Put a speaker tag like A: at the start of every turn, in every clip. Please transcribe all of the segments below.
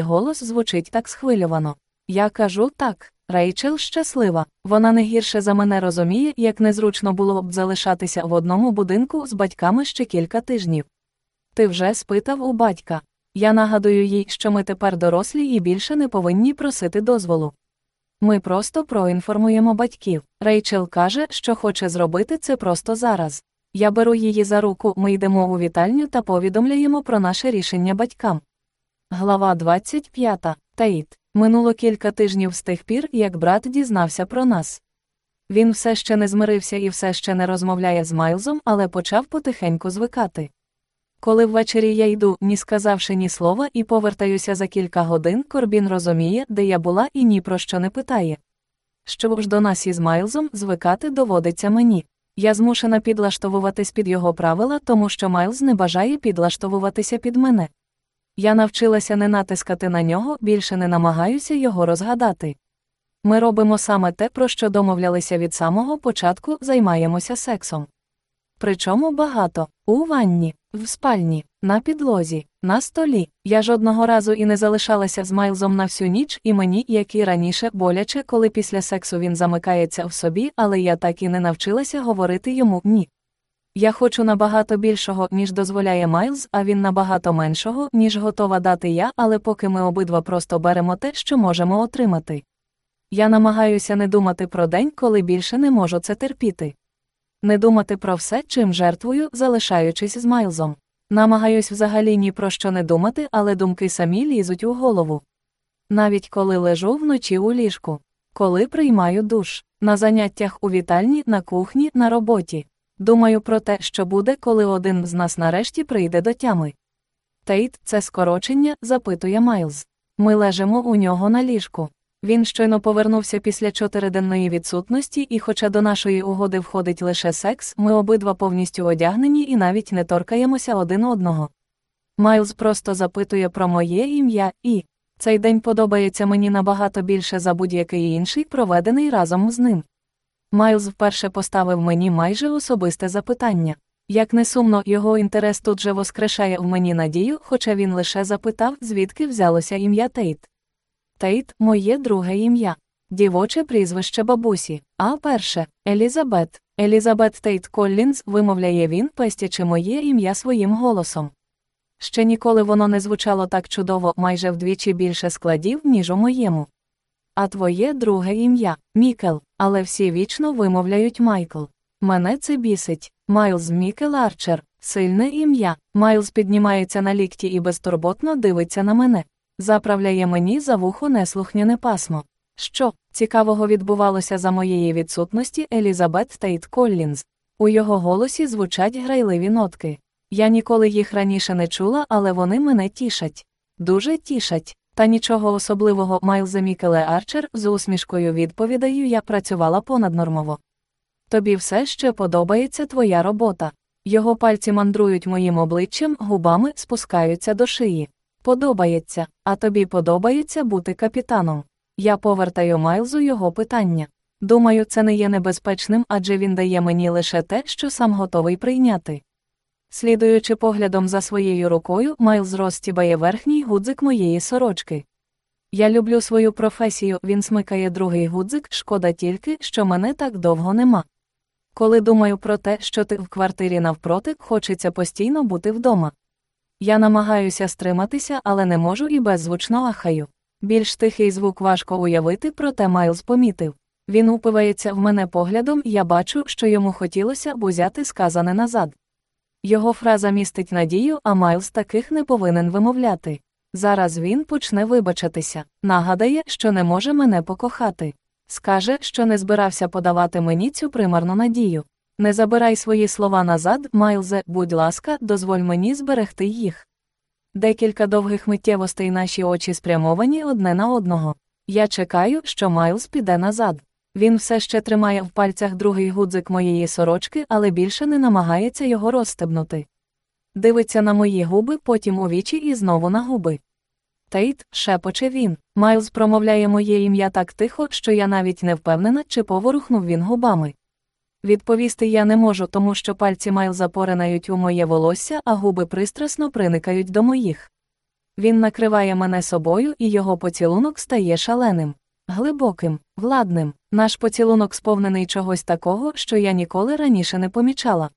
A: голос звучить так схвильовано. Я кажу так. Рейчел щаслива. Вона не гірше за мене розуміє, як незручно було б залишатися в одному будинку з батьками ще кілька тижнів. Ти вже спитав у батька. Я нагадую їй, що ми тепер дорослі і більше не повинні просити дозволу. Ми просто проінформуємо батьків. Рейчел каже, що хоче зробити це просто зараз. Я беру її за руку, ми йдемо у вітальню та повідомляємо про наше рішення батькам. Глава 25. Таїт. Минуло кілька тижнів з тих пір, як брат дізнався про нас. Він все ще не змирився і все ще не розмовляє з Майлзом, але почав потихеньку звикати. Коли ввечері я йду, ні сказавши ні слова, і повертаюся за кілька годин, Корбін розуміє, де я була, і ні про що не питає. Щоб ж до нас із Майлзом звикати доводиться мені. Я змушена підлаштовуватись під його правила, тому що Майлз не бажає підлаштовуватися під мене. Я навчилася не натискати на нього, більше не намагаюся його розгадати. Ми робимо саме те, про що домовлялися від самого початку, займаємося сексом. Причому багато у ванні, в спальні, на підлозі, на столі. Я жодного разу і не залишалася з Майлзом на всю ніч, і мені, як і раніше, боляче, коли після сексу він замикається в собі, але я так і не навчилася говорити йому ні. Я хочу набагато більшого, ніж дозволяє Майлз, а він набагато меншого, ніж готова дати я, але поки ми обидва просто беремо те, що можемо отримати. Я намагаюся не думати про день, коли більше не можу це терпіти. Не думати про все, чим жертвую, залишаючись з Майлзом. Намагаюсь взагалі ні про що не думати, але думки самі лізуть у голову. Навіть коли лежу вночі у ліжку, коли приймаю душ, на заняттях у вітальні, на кухні, на роботі. Думаю про те, що буде, коли один з нас нарешті прийде до тями. Тейт, це скорочення, запитує Майлз. Ми лежимо у нього на ліжку. Він щойно повернувся після чотириденної відсутності, і, хоча до нашої угоди входить лише секс, ми обидва повністю одягнені і навіть не торкаємося один одного. Майлз просто запитує про моє ім'я, і цей день подобається мені набагато більше за будь-який інший, проведений разом з ним. Майлз вперше поставив мені майже особисте запитання. Як не сумно, його інтерес тут же воскрешає в мені надію, хоча він лише запитав, звідки взялося ім'я Тейт. Тейт моє друге ім'я. Дівоче прізвище бабусі. А перше Елізабет. Елізабет Тейт Коллінз, вимовляє він, пестячи моє ім'я своїм голосом. Ще ніколи воно не звучало так чудово, майже вдвічі більше складів, ніж у моєму. А твоє друге ім'я Мікел, але всі вічно вимовляють Майкл. Мене це бісить. Майлз Мікел Арчер, сильне ім'я. Майлз піднімається на лікті і безтурботно дивиться на мене. Заправляє мені за вухо неслухняне пасмо. Що цікавого відбувалося за моєї відсутності Елізабет Тейт Коллінз. У його голосі звучать грайливі нотки. Я ніколи їх раніше не чула, але вони мене тішать. Дуже тішать. Та нічого особливого Майлзе Мікеле Арчер з усмішкою відповідаю, я працювала понаднормово. Тобі все ще подобається твоя робота. Його пальці мандрують моїм обличчям, губами спускаються до шиї. Подобається, а тобі подобається бути капітаном. Я повертаю Майлзу його питання. Думаю, це не є небезпечним, адже він дає мені лише те, що сам готовий прийняти. Слідуючи поглядом за своєю рукою, Майлз розтібає верхній гудзик моєї сорочки. Я люблю свою професію, він смикає другий гудзик, шкода тільки, що мене так довго нема. Коли думаю про те, що ти в квартирі навпроти, хочеться постійно бути вдома. Я намагаюся стриматися, але не можу і беззвучно ахаю. Більш тихий звук важко уявити, проте Майлз помітив. Він упивається в мене поглядом, я бачу, що йому хотілося б узяти сказане назад. Його фраза містить надію, а Майлз таких не повинен вимовляти. Зараз він почне вибачатися, нагадає, що не може мене покохати. Скаже, що не збирався подавати мені цю примарну надію. Не забирай свої слова назад, Майлзе, будь ласка, дозволь мені зберегти їх. Декілька довгих миттєвостей наші очі спрямовані одне на одного. Я чекаю, що Майлз піде назад. Він все ще тримає в пальцях другий гудзик моєї сорочки, але більше не намагається його розстебнути. Дивиться на мої губи, потім у вічі і знову на губи. Тейт, шепоче він. Майлз промовляє моє ім'я так тихо, що я навіть не впевнена, чи поворухнув він губами. Відповісти я не можу, тому що пальці Майлза поринають у моє волосся, а губи пристрасно приникають до моїх. Він накриває мене собою, і його поцілунок стає шаленим, глибоким, владним. Наш поцілунок сповнений чогось такого, що я ніколи раніше не помічала.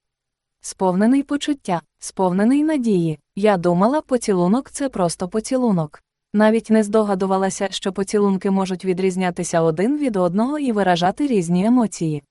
A: Сповнений почуття, сповнений надії. Я думала, поцілунок це просто поцілунок. Навіть не здогадувалася, що поцілунки можуть відрізнятися один від одного і виражати різні емоції.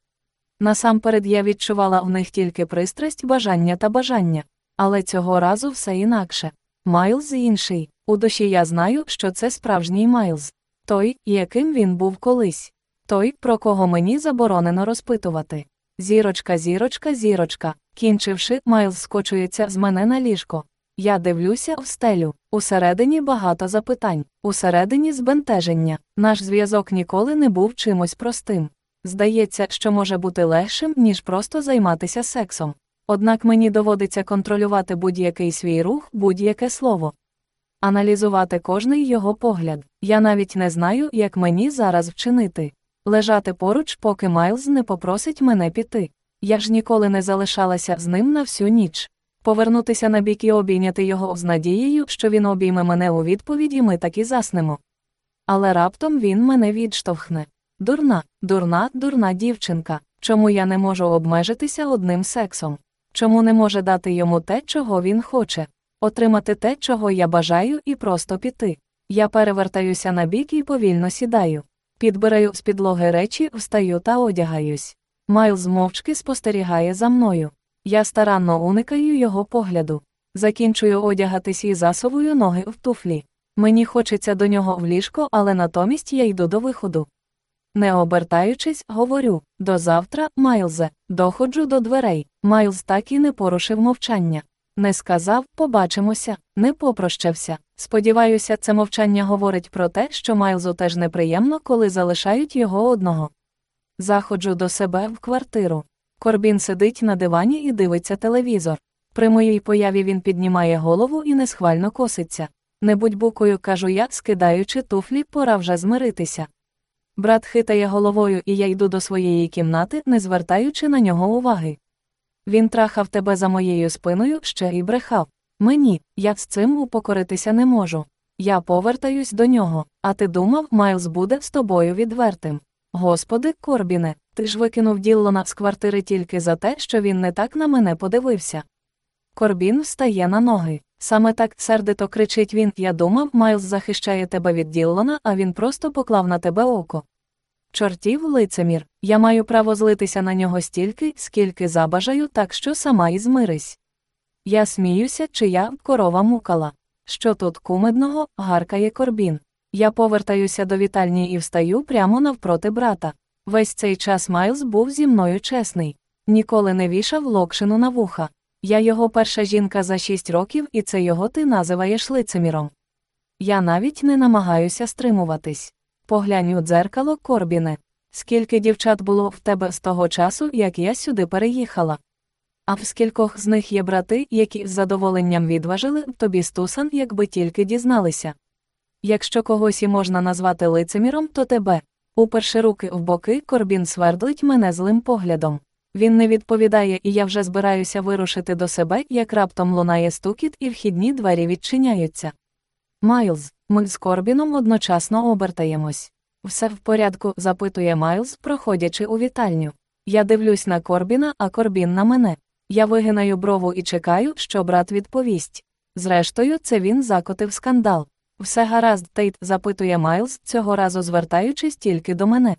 A: Насамперед я відчувала в них тільки пристрасть, бажання та бажання, але цього разу все інакше. Майлз інший. У душі я знаю, що це справжній Майлз. Той, яким він був колись. Той, про кого мені заборонено розпитувати. Зірочка, зірочка, зірочка. Кінчивши, Майлз скочується з мене на ліжко. Я дивлюся в стелю. Усередині багато запитань, усередині збентеження. Наш зв'язок ніколи не був чимось простим. Здається, що може бути легшим, ніж просто займатися сексом. Однак мені доводиться контролювати будь-який свій рух, будь-яке слово. Аналізувати кожний його погляд. Я навіть не знаю, як мені зараз вчинити. Лежати поруч, поки Майлз не попросить мене піти. Я ж ніколи не залишалася з ним на всю ніч. Повернутися на бік і обійняти його з надією, що він обійме мене у відповідь, і ми так і заснемо. Але раптом він мене відштовхне. Дурна, дурна, дурна дівчинка. Чому я не можу обмежитися одним сексом? Чому не може дати йому те, чого він хоче? Отримати те, чого я бажаю, і просто піти. Я перевертаюся на бік і повільно сідаю. Підбираю з підлоги речі, встаю та одягаюсь. Майлз мовчки спостерігає за мною. Я старанно уникаю його погляду. Закінчую одягатись і засовую ноги в туфлі. Мені хочеться до нього в ліжко, але натомість я йду до виходу. Не обертаючись, говорю до завтра, Майлзе, доходжу до дверей. Майлз так і не порушив мовчання. Не сказав, побачимося, не попрощався. Сподіваюся, це мовчання говорить про те, що Майлзу теж неприємно, коли залишають його одного. Заходжу до себе в квартиру. Корбін сидить на дивані і дивиться телевізор. При моїй появі він піднімає голову і несхвально коситься. Не будь букою, кажу я, скидаючи туфлі, пора вже змиритися. Брат хитає головою, і я йду до своєї кімнати, не звертаючи на нього уваги. Він трахав тебе за моєю спиною ще і брехав. Мені, я з цим упокоритися не можу. Я повертаюсь до нього, а ти думав, Майлз буде з тобою відвертим. Господи, Корбіне, ти ж викинув Діллона з квартири тільки за те, що він не так на мене подивився. Корбін встає на ноги. Саме так сердито кричить він: Я думав, Майлз захищає тебе від Діллона, а він просто поклав на тебе око. Чортів лицемір, я маю право злитися на нього стільки, скільки забажаю, так що сама і змирись. Я сміюся, чи я корова мукала. Що тут кумедного, гаркає корбін. Я повертаюся до вітальні і встаю прямо навпроти брата. Весь цей час Майлз був зі мною чесний. Ніколи не вішав локшину на вуха. Я його перша жінка за шість років, і це його ти називаєш лицеміром. Я навіть не намагаюся стримуватись. Поглянь у дзеркало, Корбіне. Скільки дівчат було в тебе з того часу, як я сюди переїхала? А в скількох з них є брати, які з задоволенням відважили тобі стусан, якби тільки дізналися. Якщо когось і можна назвати лицеміром, то тебе. Уперши руки в боки, Корбін свердлить мене злим поглядом. Він не відповідає, і я вже збираюся вирушити до себе, як раптом лунає стукіт, і вхідні двері відчиняються. Майлз, ми з Корбіном одночасно обертаємось. Все в порядку, запитує Майлз, проходячи у вітальню. Я дивлюсь на Корбіна, а Корбін на мене. Я вигинаю брову і чекаю, що брат відповість. Зрештою, це він закотив скандал. Все гаразд, Тейт, запитує Майлз, цього разу звертаючись тільки до мене.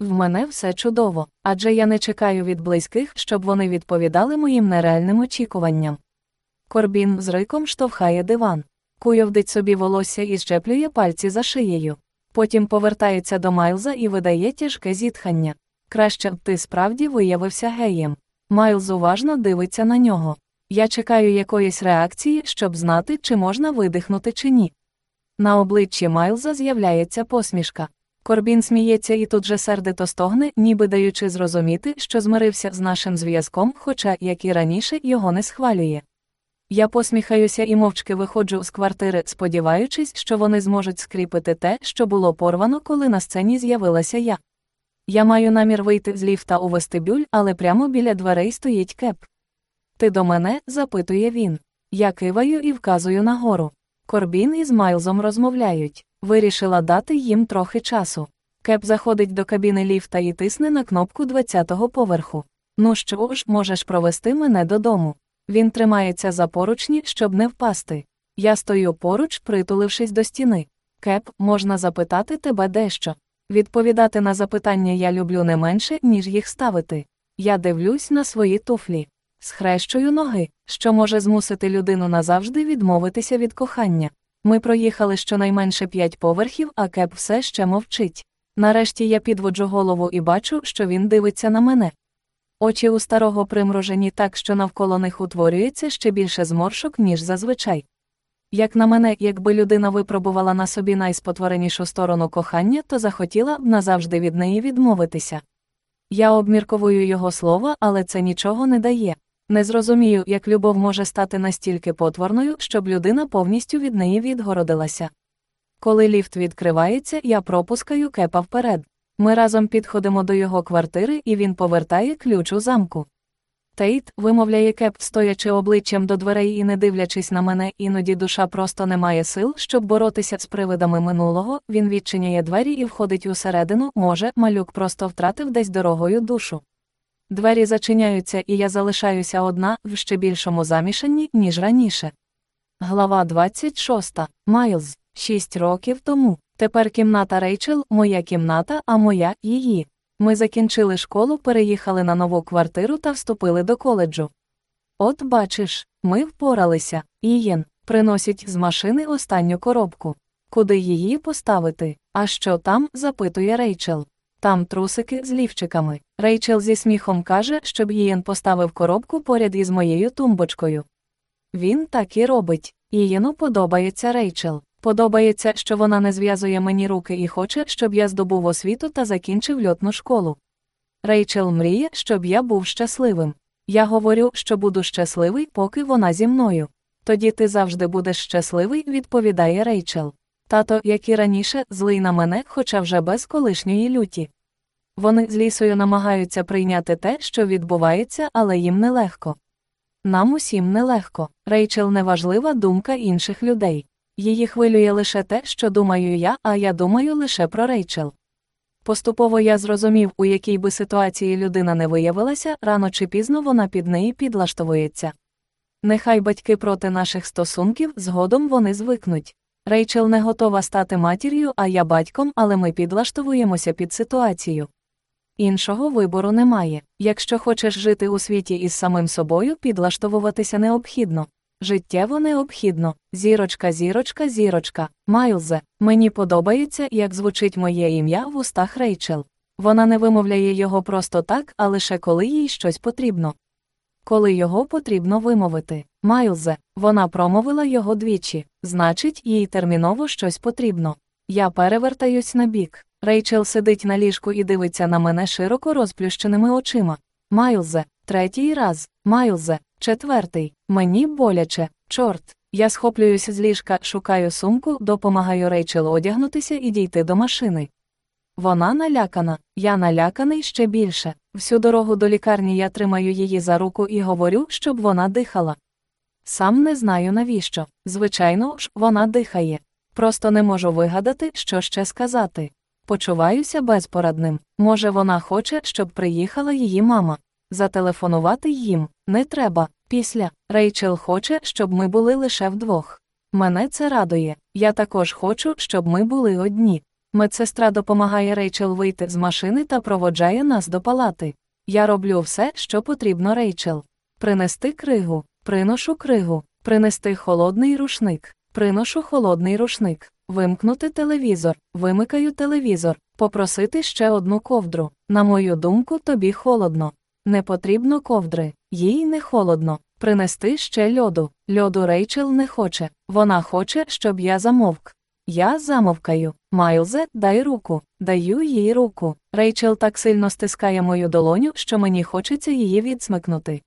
A: В мене все чудово, адже я не чекаю від близьких, щоб вони відповідали моїм нереальним очікуванням. Корбін з риком штовхає диван, куйовдить собі волосся і щеплює пальці за шиєю. Потім повертається до Майлза і видає тяжке зітхання. Краще б ти справді виявився геєм. Майлз уважно дивиться на нього. Я чекаю якоїсь реакції, щоб знати, чи можна видихнути чи ні. На обличчі Майлза з'являється посмішка. Корбін сміється і тут же сердито стогне, ніби даючи зрозуміти, що змирився з нашим зв'язком, хоча, як і раніше, його не схвалює. Я посміхаюся і мовчки виходжу з квартири, сподіваючись, що вони зможуть скріпити те, що було порвано, коли на сцені з'явилася я. Я маю намір вийти з ліфта у вестибюль, але прямо біля дверей стоїть кеп. Ти до мене? запитує він. Я киваю і вказую нагору. Корбін із Майлзом розмовляють. Вирішила дати їм трохи часу. Кеп заходить до кабіни ліфта і тисне на кнопку 20-го поверху. Ну що ж, можеш провести мене додому. Він тримається за поручні, щоб не впасти. Я стою поруч, притулившись до стіни. Кеп, можна запитати тебе дещо. Відповідати на запитання я люблю не менше, ніж їх ставити. Я дивлюсь на свої туфлі. Схрещую ноги, що може змусити людину назавжди відмовитися від кохання. Ми проїхали щонайменше п'ять поверхів, а кеп все ще мовчить. Нарешті я підводжу голову і бачу, що він дивиться на мене. Очі у старого примружені так, що навколо них утворюється ще більше зморшок, ніж зазвичай. Як на мене, якби людина випробувала на собі найспотворенішу сторону кохання, то захотіла б назавжди від неї відмовитися. Я обмірковую його слова, але це нічого не дає. Не зрозумію, як любов може стати настільки потворною, щоб людина повністю від неї відгородилася. Коли ліфт відкривається, я пропускаю кепа вперед. Ми разом підходимо до його квартири, і він повертає ключ у замку. Тейт, вимовляє кеп, стоячи обличчям до дверей і не дивлячись на мене, іноді душа просто не має сил, щоб боротися з привидами минулого, він відчиняє двері і входить усередину, може, малюк просто втратив десь дорогою душу. Двері зачиняються, і я залишаюся одна в ще більшому замішанні, ніж раніше. Глава 26. Майлз. Шість років тому. Тепер кімната Рейчел, моя кімната, а моя її. Ми закінчили школу, переїхали на нову квартиру та вступили до коледжу. От бачиш, ми впоралися. Ієн приносить з машини останню коробку. Куди її поставити? А що там? запитує Рейчел. Там трусики з лівчиками. Рейчел зі сміхом каже, щоб Ієн поставив коробку поряд із моєю тумбочкою. Він так і робить. Ієну подобається Рейчел. Подобається, що вона не зв'язує мені руки і хоче, щоб я здобув освіту та закінчив льотну школу. Рейчел мріє, щоб я був щасливим. Я говорю, що буду щасливий, поки вона зі мною. Тоді ти завжди будеш щасливий, відповідає Рейчел. Тато, як і раніше, злий на мене, хоча вже без колишньої люті. Вони з лісою намагаються прийняти те, що відбувається, але їм нелегко. Нам усім нелегко. Рейчел неважлива думка інших людей. Її хвилює лише те, що думаю я, а я думаю лише про Рейчел. Поступово я зрозумів, у якій би ситуації людина не виявилася, рано чи пізно вона під неї підлаштовується. Нехай батьки проти наших стосунків, згодом вони звикнуть. Рейчел не готова стати матір'ю, а я батьком, але ми підлаштовуємося під ситуацію. Іншого вибору немає. Якщо хочеш жити у світі із самим собою, підлаштовуватися необхідно. Життєво необхідно. Зірочка, зірочка, зірочка. Майлзе, мені подобається, як звучить моє ім'я в устах Рейчел. Вона не вимовляє його просто так, а лише коли їй щось потрібно. Коли його потрібно вимовити. Майлзе, вона промовила його двічі, значить, їй терміново щось потрібно. Я перевертаюсь на бік. Рейчел сидить на ліжку і дивиться на мене широко розплющеними очима. Майлзе, третій раз, Майлзе, четвертий, мені боляче, чорт. Я схоплююся з ліжка, шукаю сумку, допомагаю Рейчел одягнутися і дійти до машини. Вона налякана, я наляканий ще більше. Всю дорогу до лікарні я тримаю її за руку і говорю, щоб вона дихала. Сам не знаю навіщо. Звичайно ж, вона дихає. Просто не можу вигадати, що ще сказати. Почуваюся безпорадним. Може, вона хоче, щоб приїхала її мама. Зателефонувати їм не треба. Після Рейчел хоче, щоб ми були лише вдвох. Мене це радує. Я також хочу, щоб ми були одні. Медсестра допомагає Рейчел вийти з машини та проводжає нас до палати. Я роблю все, що потрібно Рейчел. Принести кригу, приношу кригу, принести холодний рушник, приношу холодний рушник, вимкнути телевізор, вимикаю телевізор, попросити ще одну ковдру. На мою думку, тобі холодно. Не потрібно ковдри, їй не холодно. Принести ще льоду. Льоду Рейчел не хоче. Вона хоче, щоб я замовк. Я замовкаю. Майлзе, дай руку. Даю їй руку. Рейчел так сильно стискає мою долоню, що мені хочеться її відсмикнути.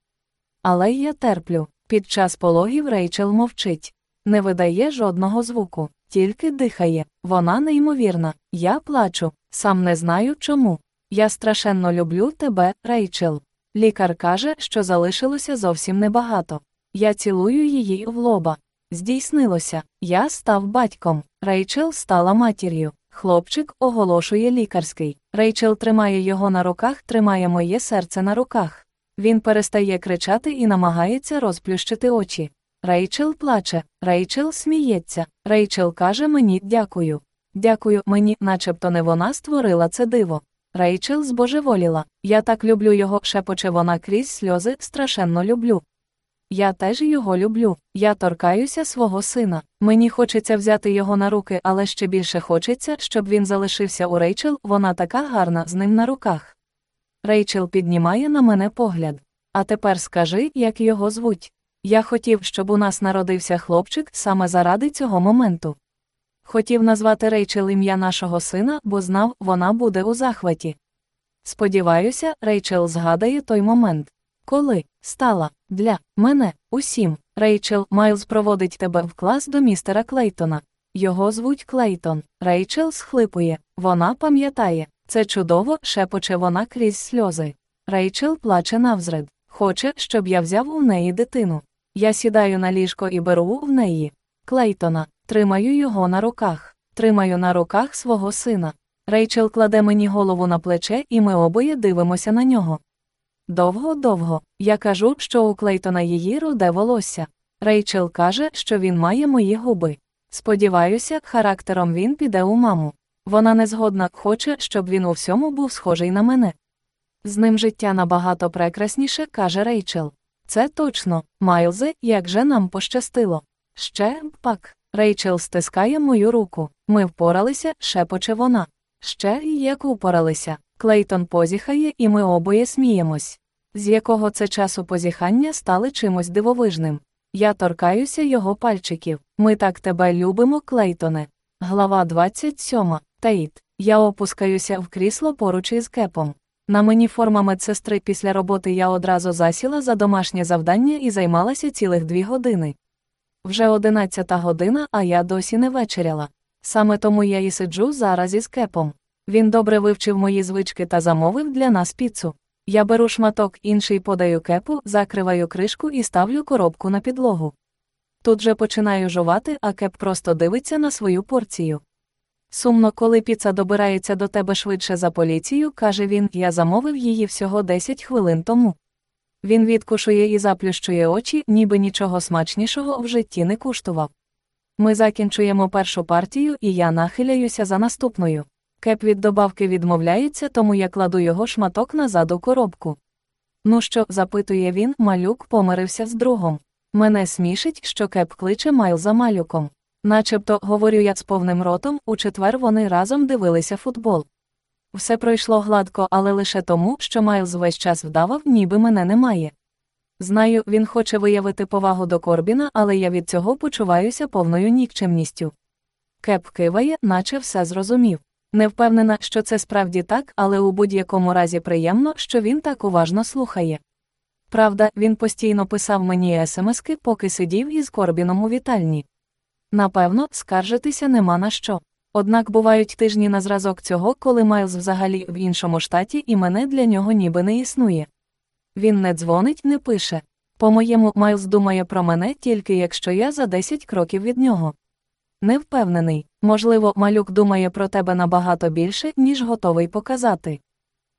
A: Але я терплю. Під час пологів Рейчел мовчить. Не видає жодного звуку, тільки дихає. Вона неймовірна. Я плачу. Сам не знаю чому. Я страшенно люблю тебе, Рейчел. Лікар каже, що залишилося зовсім небагато. Я цілую її в лоба. Здійснилося, я став батьком. Рейчел стала матір'ю. Хлопчик оголошує лікарський. Рейчел тримає його на руках, тримає моє серце на руках. Він перестає кричати і намагається розплющити очі. Рейчел плаче, Рейчел сміється. Рейчел каже мені дякую. Дякую мені, начебто не вона створила це диво. Рейчел збожеволіла. Я так люблю його, шепоче вона крізь сльози, страшенно люблю. Я теж його люблю. Я торкаюся свого сина. Мені хочеться взяти його на руки, але ще більше хочеться, щоб він залишився у Рейчел, вона така гарна з ним на руках. Рейчел піднімає на мене погляд. А тепер скажи, як його звуть. Я хотів, щоб у нас народився хлопчик саме заради цього моменту. Хотів назвати Рейчел ім'я нашого сина, бо знав, вона буде у захваті. Сподіваюся, Рейчел згадає той момент. Коли стала для мене усім. Рейчел Майлз проводить тебе в клас до містера Клейтона. Його звуть Клейтон. Рейчел схлипує. Вона пам'ятає. Це чудово, шепоче вона крізь сльози. Рейчел плаче навзред. Хоче, щоб я взяв у неї дитину. Я сідаю на ліжко і беру в неї. Клейтона. Тримаю його на руках. Тримаю на руках свого сина. Рейчел кладе мені голову на плече, і ми обоє дивимося на нього. Довго-довго. Я кажу, що у Клейтона її руде волосся. Рейчел каже, що він має мої губи. Сподіваюся, характером він піде у маму. Вона не згодна, хоче, щоб він у всьому був схожий на мене. З ним життя набагато прекрасніше, каже Рейчел. Це точно, Майлзе, як же нам пощастило. Ще б пак. Рейчел стискає мою руку. Ми впоралися, шепоче вона. Ще й як упоралися. Клейтон позіхає, і ми обоє сміємось. З якого це часу позіхання стали чимось дивовижним. Я торкаюся його пальчиків. Ми так тебе любимо, Клейтоне. Глава 27. Тейт. Я опускаюся в крісло поруч із кепом. На мені форма медсестри після роботи я одразу засіла за домашнє завдання і займалася цілих дві години. Вже одинадцята година, а я досі не вечеряла. Саме тому я і сиджу зараз із кепом. Він добре вивчив мої звички та замовив для нас піцу. Я беру шматок, інший подаю кепу, закриваю кришку і ставлю коробку на підлогу. Тут же починаю жувати, а кеп просто дивиться на свою порцію. Сумно, коли піца добирається до тебе швидше за поліцію, каже він, я замовив її всього 10 хвилин тому. Він відкушує і заплющує очі, ніби нічого смачнішого в житті не куштував. Ми закінчуємо першу партію, і я нахиляюся за наступною. Кеп від добавки відмовляється, тому я кладу його шматок назад у коробку. Ну що, запитує він, малюк помирився з другом. Мене смішить, що кеп кличе Майл за малюком. Начебто, говорю я з повним ротом, у четвер вони разом дивилися футбол. Все пройшло гладко, але лише тому, що Майлз весь час вдавав, ніби мене немає. Знаю, він хоче виявити повагу до Корбіна, але я від цього почуваюся повною нікчемністю. Кеп киває, наче все зрозумів. Не впевнена, що це справді так, але у будь-якому разі приємно, що він так уважно слухає. Правда, він постійно писав мені смски, поки сидів із Корбіном у вітальні. Напевно, скаржитися нема на що. Однак бувають тижні на зразок цього, коли Майлз взагалі в іншому штаті і мене для нього ніби не існує. Він не дзвонить, не пише. По-моєму, Майлз думає про мене тільки якщо я за 10 кроків від нього. Не впевнений, можливо, малюк думає про тебе набагато більше, ніж готовий показати.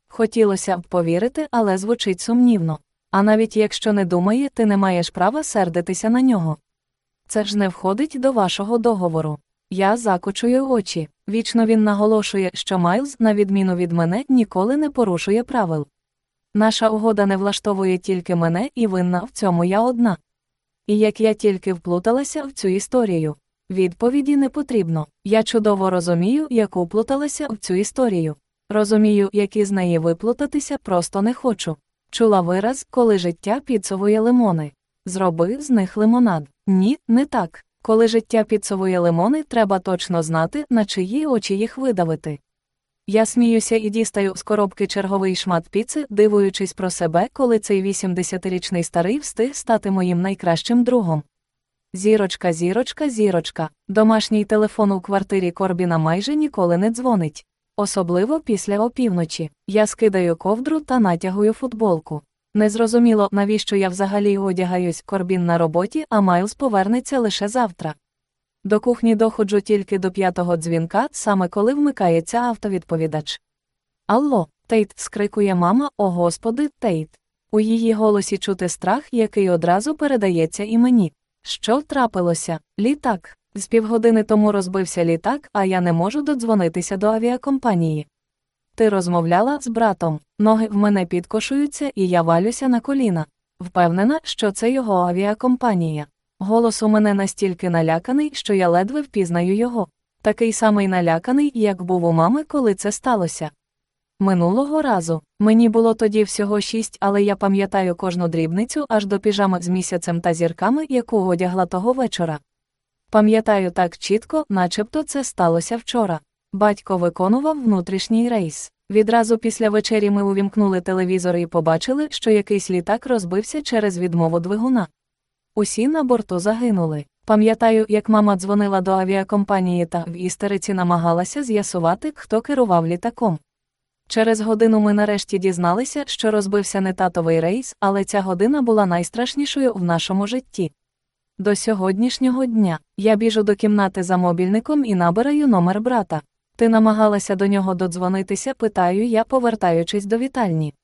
A: Хотілося б повірити, але звучить сумнівно. А навіть якщо не думає, ти не маєш права сердитися на нього. Це ж не входить до вашого договору. Я закочую очі. Вічно він наголошує, що Майлз, на відміну від мене, ніколи не порушує правил. Наша угода не влаштовує тільки мене, і винна в цьому я одна. І як я тільки вплуталася в цю історію. Відповіді не потрібно. Я чудово розумію, як уплуталася в цю історію. Розумію, як із неї виплутатися, просто не хочу. Чула вираз, коли життя підсовує лимони. Зроби з них лимонад. Ні, не так. Коли життя підсовує лимони, треба точно знати, на чиї очі їх видавити. Я сміюся і дістаю з коробки черговий шмат піци, дивуючись про себе, коли цей 80-річний старий встиг стати моїм найкращим другом. Зірочка, зірочка, зірочка. Домашній телефон у квартирі Корбіна майже ніколи не дзвонить. Особливо після опівночі. Я скидаю ковдру та натягую футболку. Незрозуміло, навіщо я взагалі одягаюсь Корбін на роботі, а Майлз повернеться лише завтра. До кухні доходжу тільки до п'ятого дзвінка, саме коли вмикається автовідповідач. Алло, Тейт, скрикує мама, о господи, Тейт. У її голосі чути страх, який одразу передається і мені. Що трапилося? Літак. З півгодини тому розбився літак, а я не можу додзвонитися до авіакомпанії. Ти розмовляла з братом, ноги в мене підкошуються, і я валюся на коліна. Впевнена, що це його авіакомпанія. Голос у мене настільки наляканий, що я ледве впізнаю його. Такий самий наляканий, як був у мами, коли це сталося. Минулого разу мені було тоді всього шість, але я пам'ятаю кожну дрібницю аж до піжами з місяцем та зірками, яку одягла того вечора. Пам'ятаю так чітко, начебто це сталося вчора. Батько виконував внутрішній рейс. Відразу після вечері ми увімкнули телевізор і побачили, що якийсь літак розбився через відмову двигуна. Усі на борту загинули. Пам'ятаю, як мама дзвонила до авіакомпанії та в істериці намагалася з'ясувати, хто керував літаком. Через годину ми нарешті дізналися, що розбився не татовий рейс, але ця година була найстрашнішою в нашому житті. До сьогоднішнього дня я біжу до кімнати за мобільником і набираю номер брата. Ти намагалася до нього додзвонитися, питаю я, повертаючись до вітальні.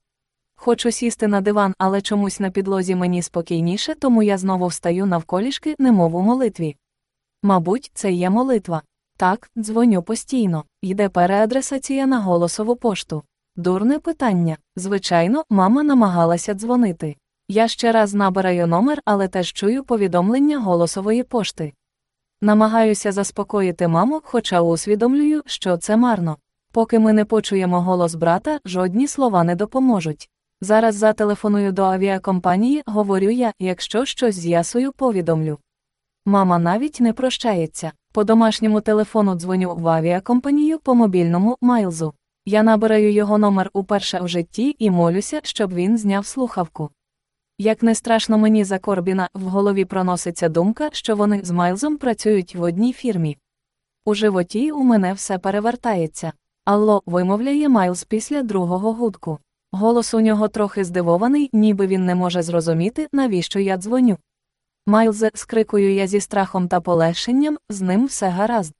A: Хочу сісти на диван, але чомусь на підлозі мені спокійніше, тому я знову встаю навколішки, немов у молитві. Мабуть, це є молитва. Так, дзвоню постійно, йде переадресація на голосову пошту. Дурне питання. Звичайно, мама намагалася дзвонити. Я ще раз набираю номер, але теж чую повідомлення голосової пошти. Намагаюся заспокоїти маму, хоча усвідомлюю, що це марно. Поки ми не почуємо голос брата, жодні слова не допоможуть. Зараз зателефоную до авіакомпанії, говорю я, якщо щось з'ясую, повідомлю. Мама навіть не прощається. По домашньому телефону дзвоню в авіакомпанію по мобільному Майлзу. Я набираю його номер уперше в житті і молюся, щоб він зняв слухавку. Як не страшно мені за Корбіна, в голові проноситься думка, що вони з Майлзом працюють в одній фірмі. У животі у мене все перевертається. Алло, вимовляє Майлз після другого гудку. Голос у нього трохи здивований, ніби він не може зрозуміти, навіщо я дзвоню. Майлзе, скрикую я зі страхом та полегшенням, з ним все гаразд.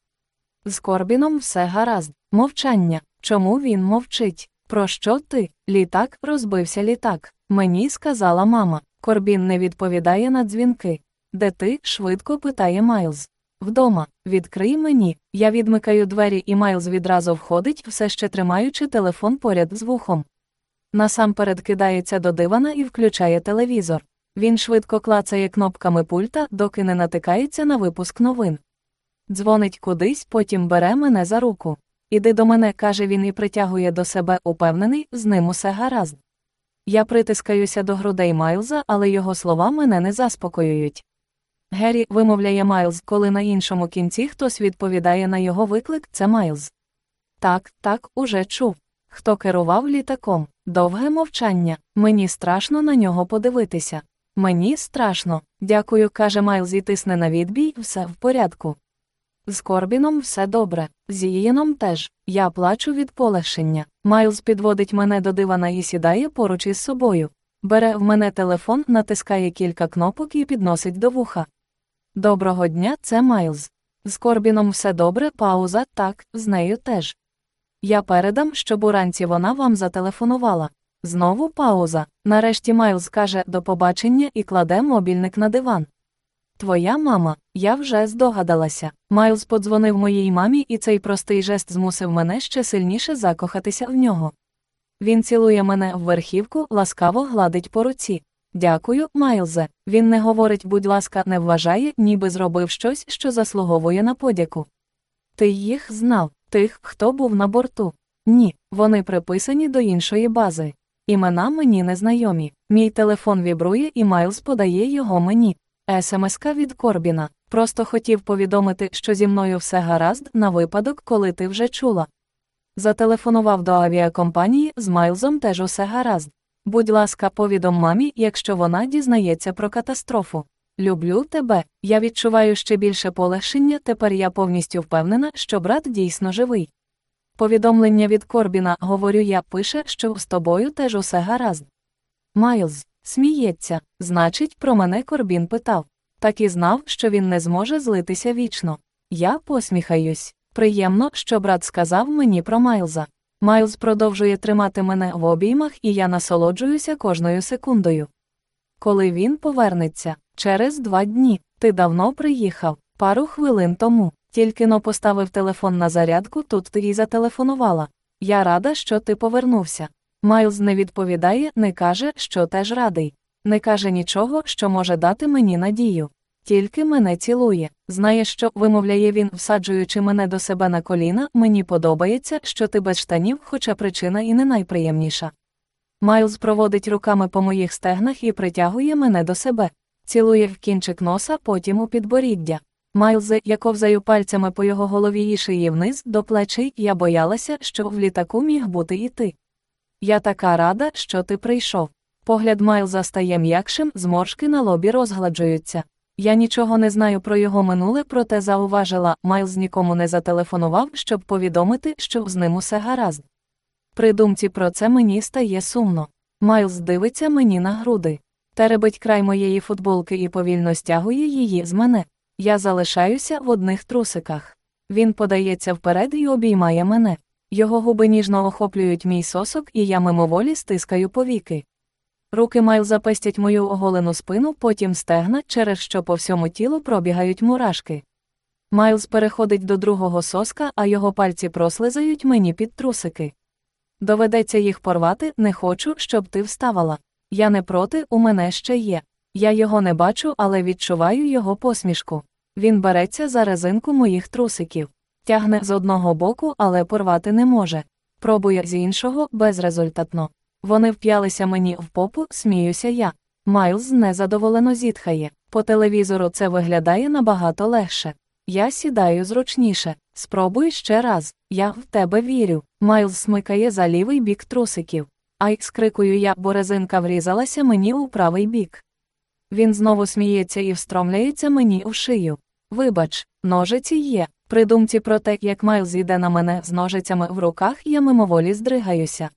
A: З Корбіном все гаразд. Мовчання. Чому він мовчить? Про що ти? Літак, розбився літак. Мені сказала мама. Корбін не відповідає на дзвінки. Де ти? швидко питає Майлз. Вдома, відкрий мені. Я відмикаю двері, і Майлз відразу входить, все ще тримаючи телефон поряд з вухом. Насамперед кидається до дивана і включає телевізор. Він швидко клацає кнопками пульта, доки не натикається на випуск новин. Дзвонить кудись, потім бере мене за руку. Іди до мене, каже він і притягує до себе, упевнений, з ним усе гаразд. Я притискаюся до грудей Майлза, але його слова мене не заспокоюють. Геррі вимовляє Майлз, коли на іншому кінці хтось відповідає на його виклик, це Майлз. Так, так, уже чув. Хто керував літаком? Довге мовчання. Мені страшно на нього подивитися. Мені страшно. Дякую, каже Майлз і тисне на відбій, все в порядку. З Корбіном все добре, з Ієном теж. Я плачу від полегшення. Майлз підводить мене до дивана і сідає поруч із собою. Бере в мене телефон, натискає кілька кнопок і підносить до вуха. Доброго дня, це Майлз. З Корбіном все добре, пауза, так, з нею теж. Я передам, щоб уранці вона вам зателефонувала. Знову пауза. Нарешті Майлз каже до побачення і кладе мобільник на диван. Твоя мама, я вже здогадалася. Майлз подзвонив моїй мамі, і цей простий жест змусив мене ще сильніше закохатися в нього. Він цілує мене в верхівку, ласкаво гладить по руці. Дякую, Майлзе. Він не говорить, будь ласка, не вважає, ніби зробив щось, що заслуговує на подяку. Ти їх знав, тих, хто був на борту. Ні, вони приписані до іншої бази. Імена мені не знайомі. Мій телефон вібрує, і Майлз подає його мені. СМСК від Корбіна. Просто хотів повідомити, що зі мною все гаразд, на випадок, коли ти вже чула. Зателефонував до авіакомпанії, з Майлзом теж усе гаразд. Будь ласка, повідом мамі, якщо вона дізнається про катастрофу. Люблю тебе. Я відчуваю ще більше полегшення, тепер я повністю впевнена, що брат дійсно живий. Повідомлення від Корбіна, говорю я, пише, що з тобою теж усе гаразд. Майлз сміється, значить, про мене Корбін питав. Так і знав, що він не зможе злитися вічно. Я посміхаюсь. Приємно, що брат сказав мені про Майлза. Майлз продовжує тримати мене в обіймах, і я насолоджуюся кожною секундою. Коли він повернеться, через два дні, ти давно приїхав, пару хвилин тому, тільки но поставив телефон на зарядку, тут ти і зателефонувала. Я рада, що ти повернувся. Майлз не відповідає, не каже, що теж радий, не каже нічого, що може дати мені надію. Тільки мене цілує. Знає, що, вимовляє він, всаджуючи мене до себе на коліна, мені подобається, що ти без штанів, хоча причина і не найприємніша. Майлз проводить руками по моїх стегнах і притягує мене до себе, цілує в кінчик носа, потім у підборіддя. Майлзе, я ковзаю пальцями по його голові і шиї вниз до плечей, я боялася, що в літаку міг бути і ти. Я така рада, що ти прийшов. Погляд Майлза стає м'якшим, зморшки на лобі розгладжуються. Я нічого не знаю про його минуле, проте зауважила, Майлз нікому не зателефонував, щоб повідомити, що з ним усе гаразд. При думці про це мені стає сумно. Майлз дивиться мені на груди. Теребить край моєї футболки і повільно стягує її з мене. Я залишаюся в одних трусиках. Він подається вперед і обіймає мене. Його губи ніжно охоплюють мій сосок, і я мимоволі стискаю повіки. Руки Майлза пестять мою оголену спину, потім стегна, через що по всьому тілу пробігають мурашки. Майлз переходить до другого соска, а його пальці прослизають мені під трусики. Доведеться їх порвати, не хочу, щоб ти вставала. Я не проти, у мене ще є. Я його не бачу, але відчуваю його посмішку. Він береться за резинку моїх трусиків, тягне з одного боку, але порвати не може. Пробує з іншого безрезультатно. Вони вп'ялися мені в попу, сміюся я. Майлз незадоволено зітхає. По телевізору це виглядає набагато легше. Я сідаю зручніше. Спробуй ще раз. Я в тебе вірю. Майлз смикає за лівий бік трусиків. Ай, скрикую я, бо резинка врізалася мені у правий бік. Він знову сміється і встромляється мені у шию. Вибач, ножиці є. При думці про те, як Майлз йде на мене з ножицями в руках, я мимоволі здригаюся.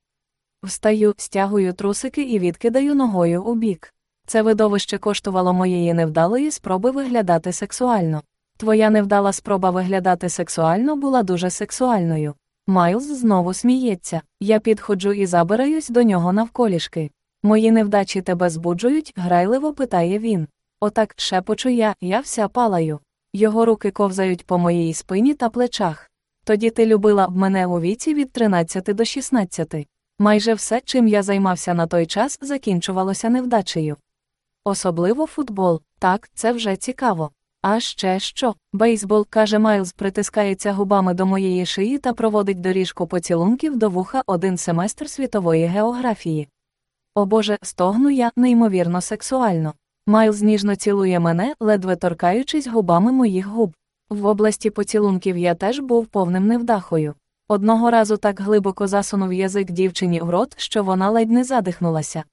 A: Встаю, стягую трусики і відкидаю ногою у бік. Це видовище коштувало моєї невдалої спроби виглядати сексуально. Твоя невдала спроба виглядати сексуально була дуже сексуальною. Майлз знову сміється. Я підходжу і забираюсь до нього навколішки. Мої невдачі тебе збуджують, грайливо питає він. Отак шепочу я, я вся палаю. Його руки ковзають по моїй спині та плечах. Тоді ти любила б мене у віці від 13 до 16. Майже все, чим я займався на той час, закінчувалося невдачею. Особливо футбол, так, це вже цікаво. А ще що? Бейсбол, каже Майлз, притискається губами до моєї шиї та проводить доріжку поцілунків до вуха один семестр світової географії. О Боже, стогну я неймовірно сексуально. Майлз ніжно цілує мене, ледве торкаючись губами моїх губ. В області поцілунків я теж був повним невдахою. Одного разу так глибоко засунув язик дівчині в рот, що вона ледь не задихнулася.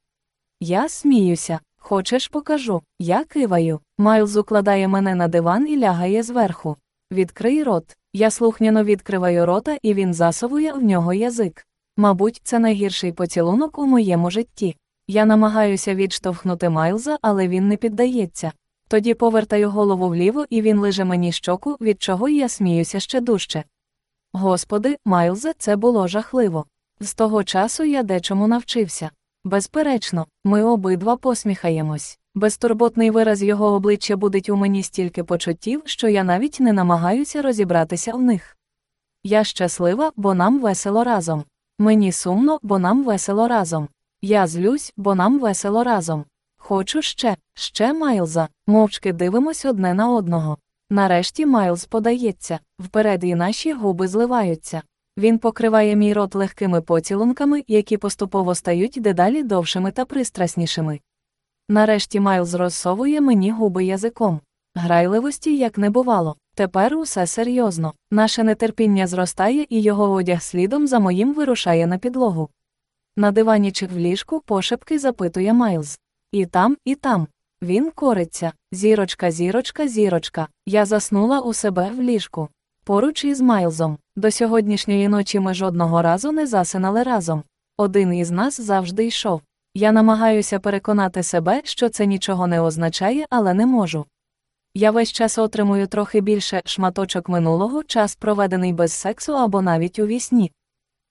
A: Я сміюся. Хочеш, покажу. Я киваю. Майлз укладає мене на диван і лягає зверху. Відкрий рот. Я слухняно відкриваю рота, і він засовує в нього язик. Мабуть, це найгірший поцілунок у моєму житті. Я намагаюся відштовхнути Майлза, але він не піддається. Тоді повертаю голову вліво, і він лиже мені щоку, від чого я сміюся ще дужче. Господи, Майлзе, це було жахливо. З того часу я дечому навчився. Безперечно, ми обидва посміхаємось. Безтурботний вираз його обличчя будить у мені стільки почуттів, що я навіть не намагаюся розібратися в них. Я щаслива, бо нам весело разом. Мені сумно, бо нам весело разом. Я злюсь, бо нам весело разом. Хочу ще, ще Майлза, мовчки дивимось одне на одного. Нарешті Майлз подається, вперед і наші губи зливаються. Він покриває мій рот легкими поцілунками, які поступово стають дедалі довшими та пристраснішими. Нарешті Майлз розсовує мені губи язиком. Грайливості як не бувало. Тепер усе серйозно. Наше нетерпіння зростає, і його одяг слідом за моїм вирушає на підлогу. На дивані чи в ліжку пошепки запитує Майлз. І там, і там. Він кориться. Зірочка, зірочка, зірочка. Я заснула у себе в ліжку. Поруч із Майлзом. До сьогоднішньої ночі ми жодного разу не засинали разом. Один із нас завжди йшов. Я намагаюся переконати себе, що це нічого не означає, але не можу. Я весь час отримую трохи більше шматочок минулого, час проведений без сексу або навіть у вісні.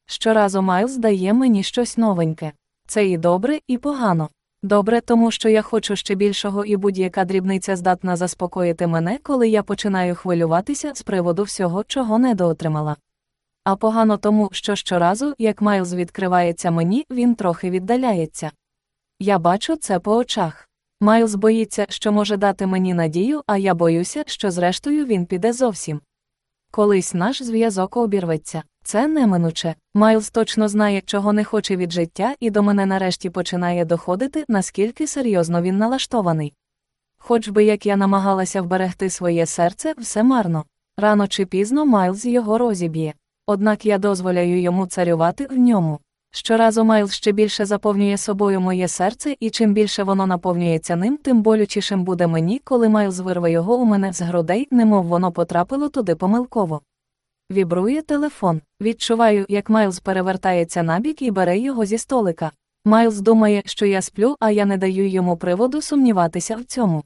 A: Щоразу Майлз дає мені щось новеньке. Це і добре, і погано. Добре, тому що я хочу ще більшого, і будь-яка дрібниця здатна заспокоїти мене, коли я починаю хвилюватися з приводу всього, чого недоотримала. А погано тому, що щоразу, як Майлз відкривається мені, він трохи віддаляється. Я бачу це по очах. Майлз боїться, що може дати мені надію, а я боюся, що зрештою він піде зовсім. Колись наш зв'язок обірветься. Це неминуче. Майлз точно знає, чого не хоче від життя, і до мене нарешті починає доходити, наскільки серйозно він налаштований. Хоч би як я намагалася вберегти своє серце, все марно. Рано чи пізно Майлз його розіб'є. Однак я дозволяю йому царювати в ньому. Щоразу Майлз ще більше заповнює собою моє серце, і чим більше воно наповнюється ним, тим болючішим буде мені, коли Майлз вирве його у мене з грудей, немов воно потрапило туди помилково. Вібрує телефон. Відчуваю, як Майлз перевертається набік і бере його зі столика. Майлз думає, що я сплю, а я не даю йому приводу сумніватися в цьому.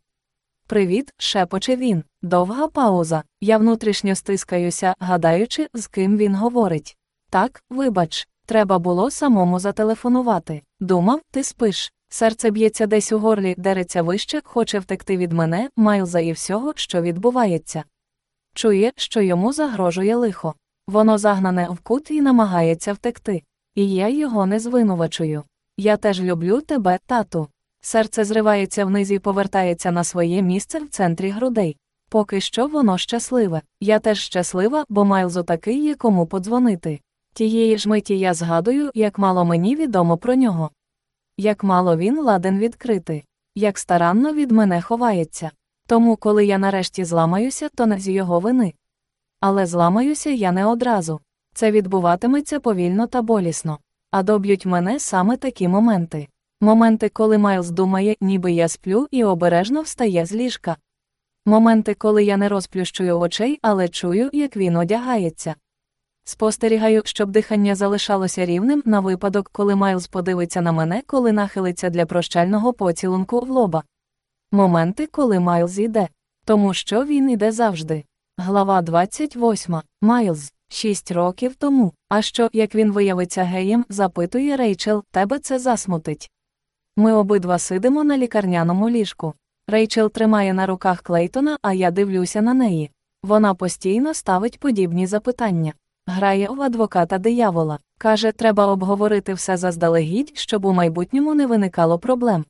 A: Привіт, шепоче він. Довга пауза. Я внутрішньо стискаюся, гадаючи, з ким він говорить. Так, вибач, треба було самому зателефонувати. Думав, ти спиш. Серце б'ється десь у горлі, дереться вище, хоче втекти від мене, Майлза і всього, що відбувається. Чує, що йому загрожує лихо. Воно загнане в кут і намагається втекти. І я його не звинувачую. Я теж люблю тебе, тату. Серце зривається вниз і повертається на своє місце в центрі грудей. Поки що воно щасливе. Я теж щаслива, бо Майлзу такий є кому подзвонити. Тієї ж миті я згадую, як мало мені відомо про нього. Як мало він ладен відкрити, як старанно від мене ховається. Тому, коли я нарешті зламаюся, то не з його вини. Але зламаюся я не одразу. Це відбуватиметься повільно та болісно. А доб'ють мене саме такі моменти. Моменти, коли Майлз думає, ніби я сплю, і обережно встає з ліжка. Моменти, коли я не розплющую очей, але чую, як він одягається. Спостерігаю, щоб дихання залишалося рівним на випадок, коли Майлз подивиться на мене, коли нахилиться для прощального поцілунку в лоба. Моменти, коли Майлз іде. Тому що він іде завжди. Глава 28. Майлз. Шість років тому. А що, як він виявиться геєм, запитує Рейчел, тебе це засмутить. Ми обидва сидимо на лікарняному ліжку. Рейчел тримає на руках Клейтона, а я дивлюся на неї. Вона постійно ставить подібні запитання. Грає в адвоката диявола. Каже, треба обговорити все заздалегідь, щоб у майбутньому не виникало проблем.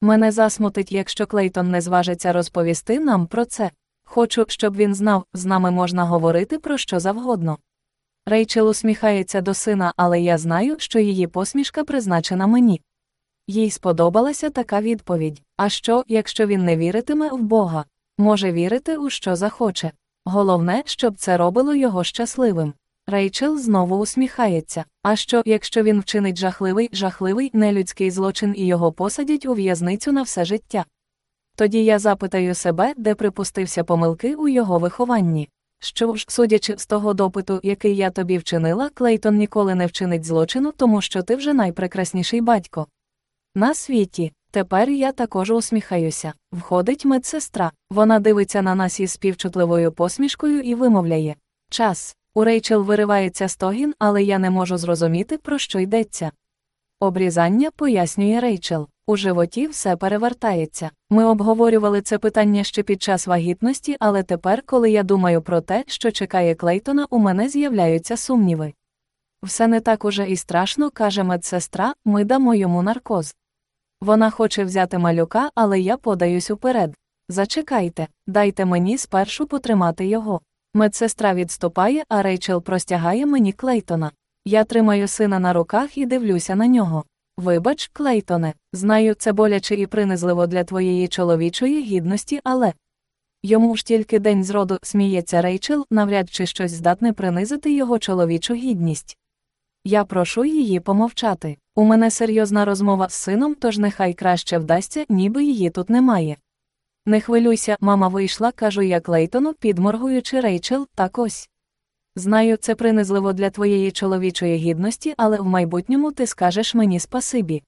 A: Мене засмутить, якщо Клейтон не зважиться розповісти нам про це. Хочу, щоб він знав, з нами можна говорити про що завгодно. Рейчел усміхається до сина, але я знаю, що її посмішка призначена мені. Їй сподобалася така відповідь. А що, якщо він не віритиме в Бога? Може вірити у що захоче. Головне, щоб це робило його щасливим. Рейчел знову усміхається. А що, якщо він вчинить жахливий, жахливий, нелюдський злочин і його посадять у в'язницю на все життя? Тоді я запитаю себе, де припустився помилки у його вихованні. Що ж, судячи з того допиту, який я тобі вчинила, Клейтон ніколи не вчинить злочину, тому що ти вже найпрекрасніший батько. На світі. Тепер я також усміхаюся. Входить медсестра. Вона дивиться на нас із співчутливою посмішкою і вимовляє Час. У Рейчел виривається стогін, але я не можу зрозуміти, про що йдеться. Обрізання пояснює Рейчел. У животі все перевертається. Ми обговорювали це питання ще під час вагітності, але тепер, коли я думаю про те, що чекає Клейтона, у мене з'являються сумніви. Все не так уже і страшно, каже медсестра, ми дамо йому наркоз. Вона хоче взяти малюка, але я подаюсь уперед. Зачекайте, дайте мені спершу потримати його. Медсестра відступає, а Рейчел простягає мені Клейтона. Я тримаю сина на руках і дивлюся на нього. Вибач, Клейтоне, знаю, це боляче і принизливо для твоєї чоловічої гідності, але. Йому ж тільки день зроду сміється Рейчел, навряд чи щось здатне принизити його чоловічу гідність. Я прошу її помовчати. У мене серйозна розмова з сином, тож нехай краще вдасться, ніби її тут немає. Не хвилюйся, мама вийшла, кажу я Клейтону, підморгуючи Рейчел, так ось. Знаю, це принизливо для твоєї чоловічої гідності, але в майбутньому ти скажеш мені спасибі.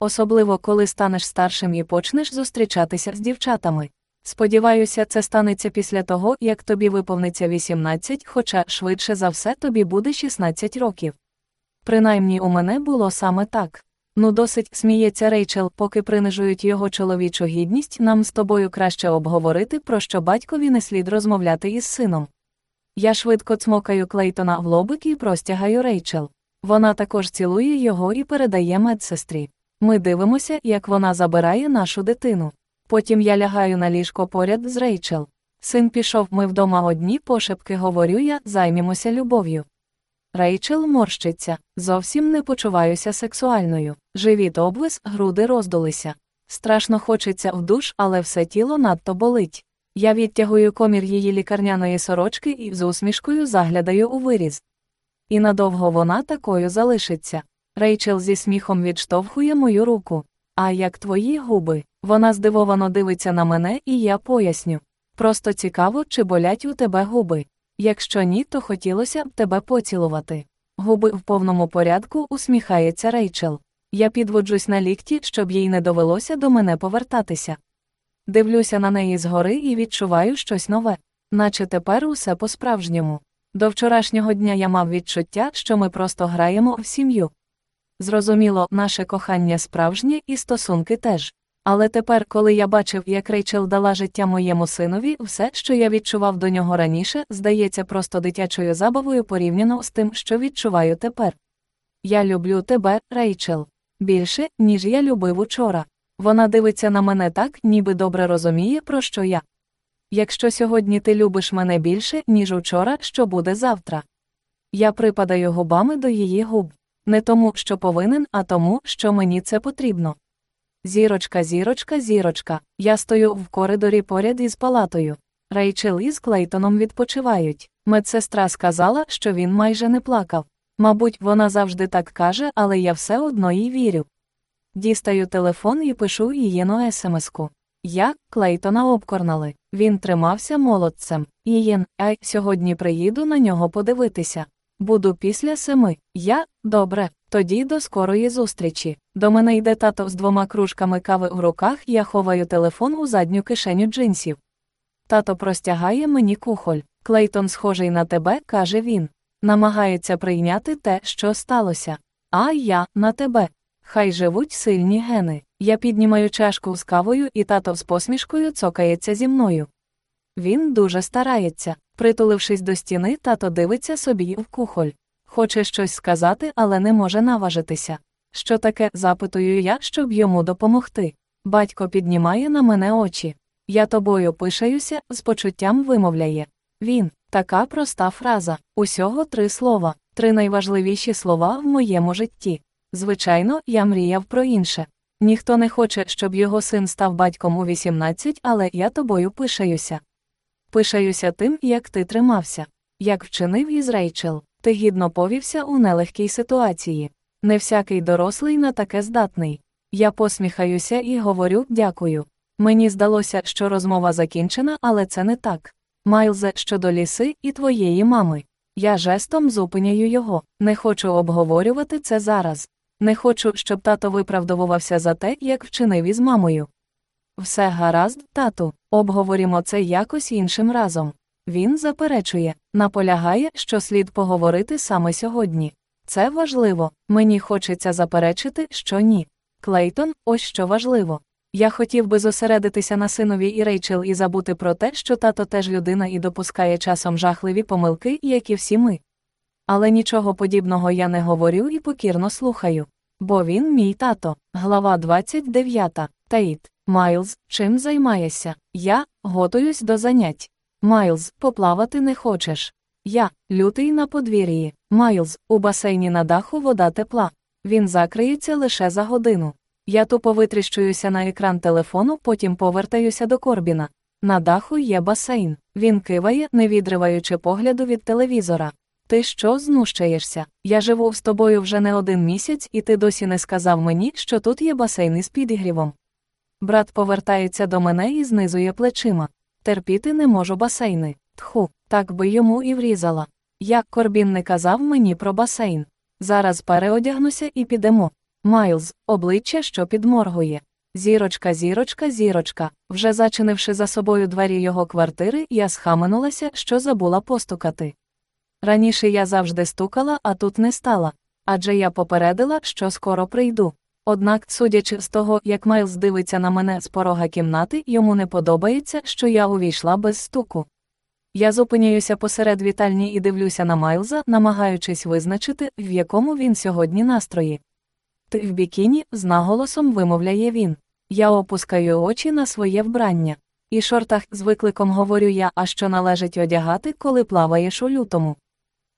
A: Особливо коли станеш старшим і почнеш зустрічатися з дівчатами. Сподіваюся, це станеться після того, як тобі виповниться 18, хоча швидше за все тобі буде 16 років. Принаймні у мене було саме так. Ну, досить сміється Рейчел, поки принижують його чоловічу гідність, нам з тобою краще обговорити, про що батькові не слід розмовляти із сином. Я швидко цмокаю Клейтона в лобик і простягаю Рейчел. Вона також цілує його і передає медсестрі. Ми дивимося, як вона забирає нашу дитину. Потім я лягаю на ліжко поряд з Рейчел. Син пішов, ми вдома одні пошепки говорю я, займімося любов'ю. Рейчел морщиться, зовсім не почуваюся сексуальною. Живіт обвис, груди роздулися. Страшно хочеться в душ, але все тіло надто болить. Я відтягую комір її лікарняної сорочки і з усмішкою заглядаю у виріз. І надовго вона такою залишиться. Рейчел зі сміхом відштовхує мою руку. А як твої губи? Вона здивовано дивиться на мене, і я поясню. Просто цікаво, чи болять у тебе губи. Якщо ні, то хотілося б тебе поцілувати. Губи в повному порядку усміхається Рейчел. Я підводжусь на лікті, щоб їй не довелося до мене повертатися. Дивлюся на неї згори і відчуваю щось нове, наче тепер усе по-справжньому. До вчорашнього дня я мав відчуття, що ми просто граємо в сім'ю. Зрозуміло, наше кохання справжнє і стосунки теж. Але тепер, коли я бачив, як Рейчел дала життя моєму синові, все, що я відчував до нього раніше, здається просто дитячою забавою порівняно з тим, що відчуваю тепер. Я люблю тебе, Рейчел, більше, ніж я любив учора. Вона дивиться на мене так, ніби добре розуміє, про що я. Якщо сьогодні ти любиш мене більше, ніж учора, що буде завтра. Я припадаю губами до її губ. Не тому, що повинен, а тому, що мені це потрібно. Зірочка, зірочка, зірочка. Я стою в коридорі поряд із палатою. Рейчел із Клейтоном відпочивають. Медсестра сказала, що він майже не плакав. Мабуть, вона завжди так каже, але я все одно їй вірю. Дістаю телефон і пишу її на смс-ку. Я, Клейтона обкорнали. Він тримався молодцем. Ієн, ай, сьогодні приїду на нього подивитися. Буду після семи. Я, добре, тоді до скорої зустрічі. До мене йде тато з двома кружками кави в руках, я ховаю телефон у задню кишеню джинсів. Тато простягає мені кухоль. Клейтон схожий на тебе, каже він. Намагається прийняти те, що сталося. А я на тебе. Хай живуть сильні гени. Я піднімаю чашку з кавою, і тато з посмішкою цокається зі мною. Він дуже старається. Притулившись до стіни, тато дивиться собі в кухоль. Хоче щось сказати, але не може наважитися. Що таке, запитую я, щоб йому допомогти. Батько піднімає на мене очі. Я тобою пишаюся, з почуттям вимовляє. Він така проста фраза. Усього три слова, три найважливіші слова в моєму житті. Звичайно, я мріяв про інше. Ніхто не хоче, щоб його син став батьком у 18, але я тобою пишаюся. Пишаюся тим, як ти тримався, як вчинив із Рейчел. Ти гідно повівся у нелегкій ситуації. Не всякий дорослий на таке здатний. Я посміхаюся і говорю дякую. Мені здалося, що розмова закінчена, але це не так. Майлзе щодо ліси і твоєї мами. Я жестом зупиняю його. Не хочу обговорювати це зараз. Не хочу, щоб тато виправдовувався за те, як вчинив із мамою. Все гаразд, тату, обговоримо це якось іншим разом. Він заперечує, наполягає, що слід поговорити саме сьогодні. Це важливо, мені хочеться заперечити, що ні. Клейтон, ось що важливо. Я хотів би зосередитися на синові і Рейчел і забути про те, що тато теж людина і допускає часом жахливі помилки, як і всі ми. Але нічого подібного я не говорю і покірно слухаю. Бо він мій тато, глава 29. Таїт. Майлз, чим займаєшся? Я готуюсь до занять. Майлз, поплавати не хочеш. Я, лютий на подвір'ї. Майлз, у басейні на даху вода тепла. Він закриється лише за годину. Я тупо витріщуюся на екран телефону, потім повертаюся до Корбіна. На даху є басейн. Він киває, не відриваючи погляду від телевізора. Ти що знущаєшся? Я живу з тобою вже не один місяць, і ти досі не сказав мені, що тут є басейн із підігрівом. Брат повертається до мене і знизує плечима. Терпіти не можу басейни. Тху, так би йому і врізала. Як Корбін не казав мені про басейн. Зараз переодягнуся і підемо. Майлз, обличчя, що підморгує. Зірочка, зірочка, зірочка. Вже зачинивши за собою двері його квартири, я схаменулася, що забула постукати. Раніше я завжди стукала, а тут не стала. Адже я попередила, що скоро прийду. Однак, судячи з того, як Майлз дивиться на мене з порога кімнати, йому не подобається, що я увійшла без стуку. Я зупиняюся посеред вітальні і дивлюся на Майлза, намагаючись визначити, в якому він сьогодні настрої. Ти в бікіні, з наголосом вимовляє він. Я опускаю очі на своє вбрання. І шортах з викликом говорю я, а що належить одягати, коли плаваєш у лютому.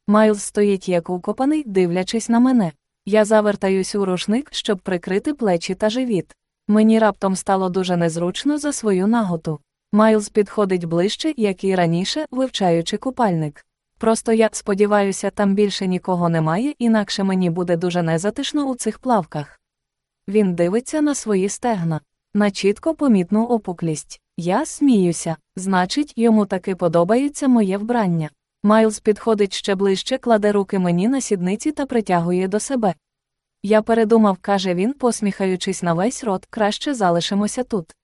A: Майлз стоїть як укопаний, дивлячись на мене. Я завертаюсь у рушник, щоб прикрити плечі та живіт. Мені раптом стало дуже незручно за свою наготу. Майлз підходить ближче, як і раніше, вивчаючи купальник. Просто я сподіваюся, там більше нікого немає, інакше мені буде дуже незатишно у цих плавках. Він дивиться на свої стегна, на чітко помітну опуклість. Я сміюся, значить, йому таки подобається моє вбрання. Майлз підходить ще ближче, кладе руки мені на сідниці та притягує до себе. Я передумав, каже він, посміхаючись на весь рот, краще залишимося тут.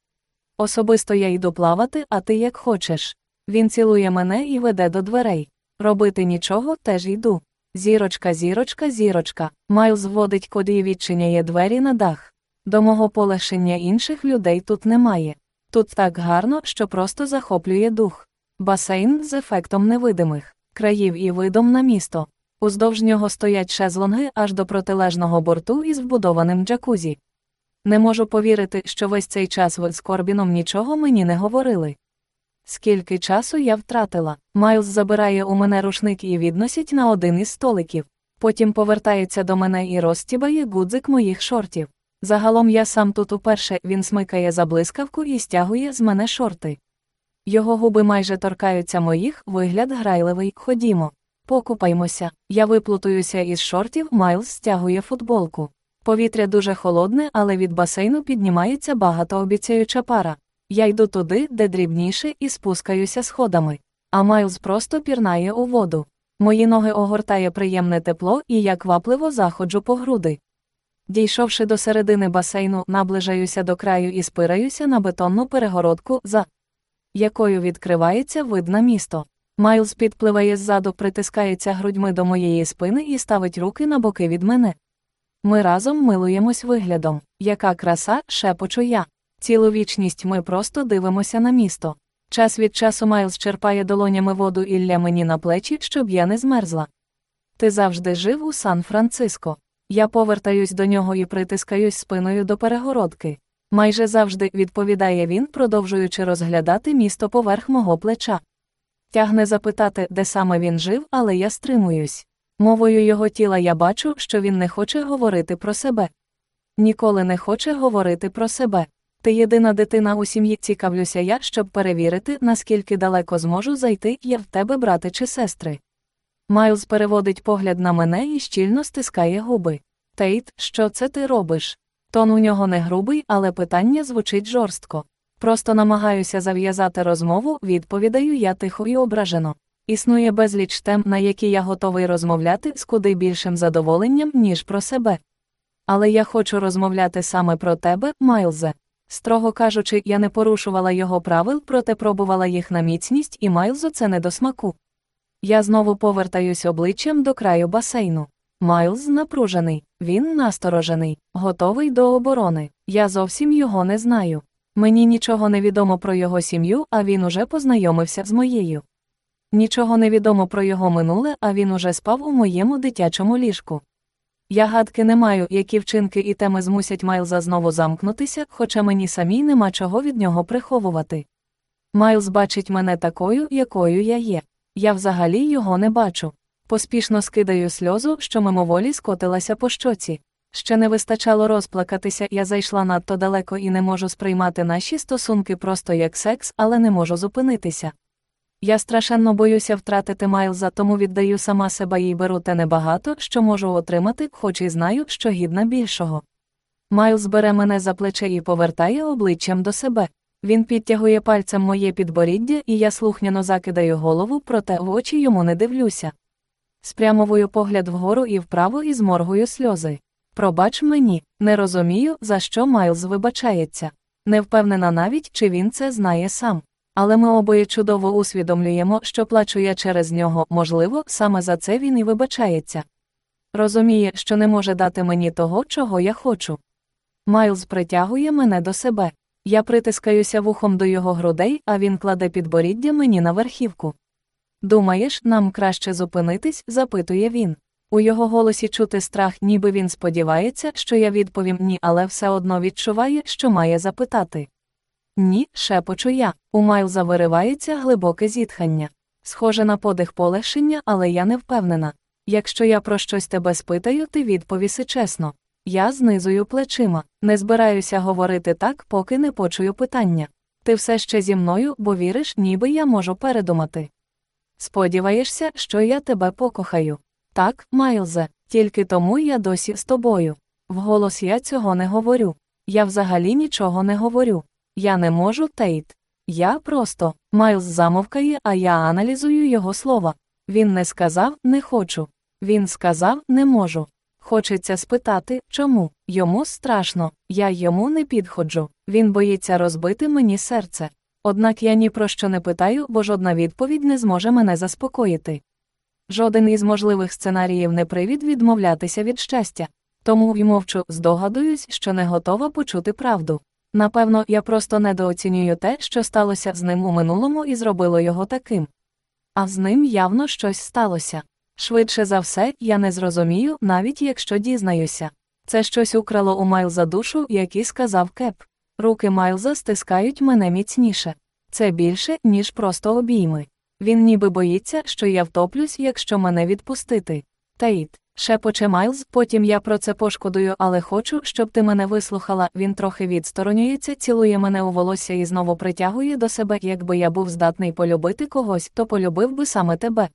A: Особисто я йду плавати, а ти як хочеш. Він цілує мене і веде до дверей. Робити нічого теж йду. Зірочка, зірочка, зірочка. Майлз вводить коди і відчиняє двері на дах. До мого полегшення інших людей тут немає. Тут так гарно, що просто захоплює дух. Басейн з ефектом невидимих, країв і видом на місто. Уздовж нього стоять шезлонги аж до протилежного борту із вбудованим джакузі. Не можу повірити, що весь цей час ви з Корбіном нічого мені не говорили. Скільки часу я втратила, Майлз забирає у мене рушник і відносить на один із столиків. Потім повертається до мене і розтібає гудзик моїх шортів. Загалом я сам тут уперше він смикає за блискавку і стягує з мене шорти. Його губи майже торкаються моїх, вигляд грайливий, ходімо. Покупаймося. Я виплутуюся із шортів, Майлз стягує футболку. Повітря дуже холодне, але від басейну піднімається багатообіцяюча пара. Я йду туди, де дрібніше, і спускаюся сходами. А Майлз просто пірнає у воду. Мої ноги огортає приємне тепло, і я квапливо заходжу по груди. Дійшовши до середини басейну, наближаюся до краю і спираюся на бетонну перегородку, за якою відкривається вид на місто. Майлз підпливає ззаду, притискається грудьми до моєї спини і ставить руки на боки від мене. Ми разом милуємось виглядом. Яка краса, шепочу я. Цілу вічність ми просто дивимося на місто. Час від часу Майлз черпає долонями воду Ілля мені на плечі, щоб я не змерзла. Ти завжди жив у Сан-Франциско. Я повертаюсь до нього і притискаюсь спиною до перегородки. Майже завжди, відповідає він, продовжуючи розглядати місто поверх мого плеча. Тягне запитати, де саме він жив, але я стримуюсь. Мовою його тіла я бачу, що він не хоче говорити про себе. Ніколи не хоче говорити про себе. Ти єдина дитина у сім'ї, цікавлюся я, щоб перевірити, наскільки далеко зможу зайти, є в тебе брати чи сестри. Майлз переводить погляд на мене і щільно стискає губи. Тейт, що це ти робиш? Тон у нього не грубий, але питання звучить жорстко. Просто намагаюся зав'язати розмову, відповідаю я тихо і ображено. Існує безліч тем, на які я готовий розмовляти з куди більшим задоволенням, ніж про себе. Але я хочу розмовляти саме про тебе, Майлзе. Строго кажучи, я не порушувала його правил, проте пробувала їх на міцність, і Майлзу це не до смаку. Я знову повертаюсь обличчям до краю басейну. Майлз напружений, він насторожений, готовий до оборони. Я зовсім його не знаю. Мені нічого не відомо про його сім'ю, а він уже познайомився з моєю. Нічого не відомо про його минуле, а він уже спав у моєму дитячому ліжку. Я гадки не маю, які вчинки і теми змусять Майлза знову замкнутися, хоча мені самій нема чого від нього приховувати. Майлз бачить мене такою, якою я є. Я взагалі його не бачу. Поспішно скидаю сльозу, що мимоволі скотилася по щоці. Ще не вистачало розплакатися, я зайшла надто далеко і не можу сприймати наші стосунки просто як секс, але не можу зупинитися. Я страшенно боюся втратити Майлза, тому віддаю сама себе і беру те небагато, що можу отримати, хоч і знаю, що гідна більшого. Майлз бере мене за плече і повертає обличчям до себе. Він підтягує пальцем моє підборіддя, і я слухняно закидаю голову, проте в очі йому не дивлюся. Спрямовую погляд вгору і вправо і зморгую сльози. Пробач мені, не розумію, за що Майлз вибачається. Не впевнена навіть, чи він це знає сам. Але ми обоє чудово усвідомлюємо, що плачу я через нього, можливо, саме за це він і вибачається. Розуміє, що не може дати мені того, чого я хочу. Майлз притягує мене до себе. Я притискаюся вухом до його грудей, а він кладе підборіддя мені на верхівку. Думаєш, нам краще зупинитись? запитує він. У його голосі чути страх, ніби він сподівається, що я відповім ні, але все одно відчуває, що має запитати. Ні, шепочу я. У Майлза виривається глибоке зітхання. Схоже на подих полегшення, але я не впевнена. Якщо я про щось тебе спитаю, ти відповіси чесно. Я знизую плечима, не збираюся говорити так, поки не почую питання. Ти все ще зі мною, бо віриш, ніби я можу передумати. Сподіваєшся, що я тебе покохаю. Так, Майлзе, тільки тому я досі з тобою. Вголос я цього не говорю. Я взагалі нічого не говорю. Я не можу, Тейт. Я просто. Майлз замовкає, а я аналізую його слова. Він не сказав не хочу. Він сказав не можу. Хочеться спитати, чому. Йому страшно, я йому не підходжу. Він боїться розбити мені серце. Однак я ні про що не питаю, бо жодна відповідь не зможе мене заспокоїти. Жоден із можливих сценаріїв не привід відмовлятися від щастя. Тому й мовчу, здогадуюсь, що не готова почути правду. Напевно, я просто недооцінюю те, що сталося з ним у минулому і зробило його таким. А з ним явно щось сталося. Швидше за все, я не зрозумію, навіть якщо дізнаюся. Це щось украло у Майлза душу, як і сказав Кеп. Руки Майлза стискають мене міцніше. Це більше, ніж просто обійми. Він ніби боїться, що я втоплюсь, якщо мене відпустити. Тейт, шепоче Майлз, потім я про це пошкодую, але хочу, щоб ти мене вислухала. Він трохи відсторонюється, цілує мене у волосся і знову притягує до себе, якби я був здатний полюбити когось, то полюбив би саме тебе.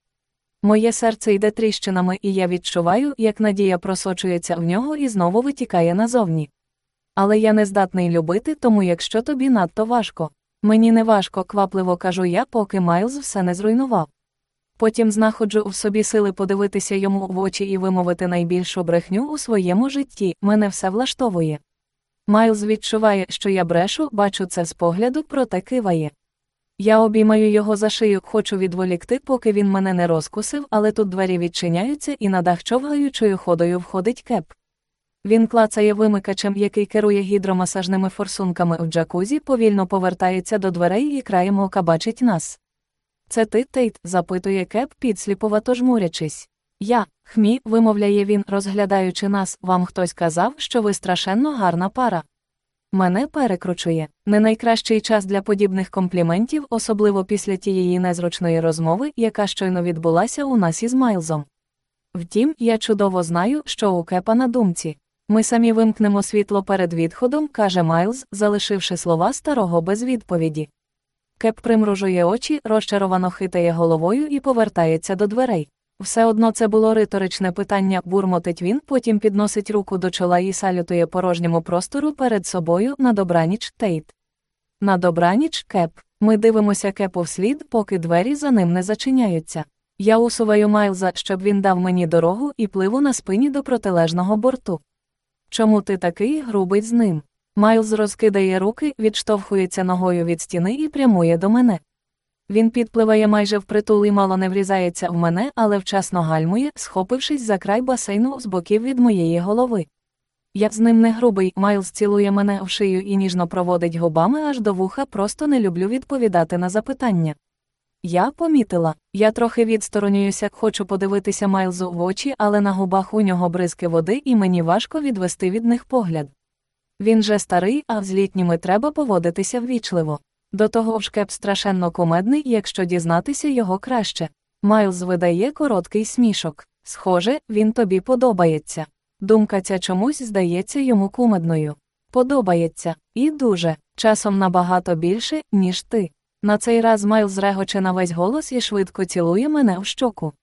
A: Моє серце йде тріщинами, і я відчуваю, як надія просочується в нього і знову витікає назовні. Але я не здатний любити, тому якщо тобі надто важко. Мені не важко, квапливо кажу я, поки Майлз все не зруйнував. Потім знаходжу в собі сили подивитися йому в очі і вимовити найбільшу брехню у своєму житті, мене все влаштовує. Майлз відчуває, що я брешу, бачу це з погляду, проте киває. Я обіймаю його за шию, хочу відволікти, поки він мене не розкусив, але тут двері відчиняються і на дах човгаючою ходою входить кеп. Він клацає вимикачем, який керує гідромасажними форсунками в джакузі, повільно повертається до дверей і краєм ока бачить нас. Це ти, Тейт, запитує кеп, підсліпувато жмурячись. Я, хмі, вимовляє він, розглядаючи нас, вам хтось казав, що ви страшенно гарна пара. Мене перекручує. Не найкращий час для подібних компліментів, особливо після тієї незручної розмови, яка щойно відбулася у нас із Майлзом. Втім, я чудово знаю, що у кепа на думці. Ми самі вимкнемо світло перед відходом, каже Майлз, залишивши слова старого без відповіді. Кеп примружує очі, розчаровано хитає головою і повертається до дверей. Все одно це було риторичне питання, бурмотить він, потім підносить руку до чола і салютує порожньому простору перед собою на добраніч Тейт. На добраніч кеп. Ми дивимося кепу вслід, поки двері за ним не зачиняються. Я усуваю Майлза, щоб він дав мені дорогу і пливу на спині до протилежного борту. Чому ти такий грубий з ним? Майлз розкидає руки, відштовхується ногою від стіни і прямує до мене. Він підпливає майже впритул і мало не врізається в мене, але вчасно гальмує, схопившись за край басейну з боків від моєї голови. Я з ним не грубий, Майлз цілує мене в шию і ніжно проводить губами аж до вуха, просто не люблю відповідати на запитання. Я помітила, я трохи відсторонююся, хочу подивитися Майлзу в очі, але на губах у нього бризки води, і мені важко відвести від них погляд. Він же старий, а з літніми треба поводитися ввічливо. До того ж кеп страшенно кумедний, якщо дізнатися його краще. Майлз видає короткий смішок. Схоже, він тобі подобається. Думка ця чомусь здається йому кумедною. Подобається, і дуже, часом набагато більше, ніж ти. На цей раз Майлз регоче на весь голос і швидко цілує мене в щоку.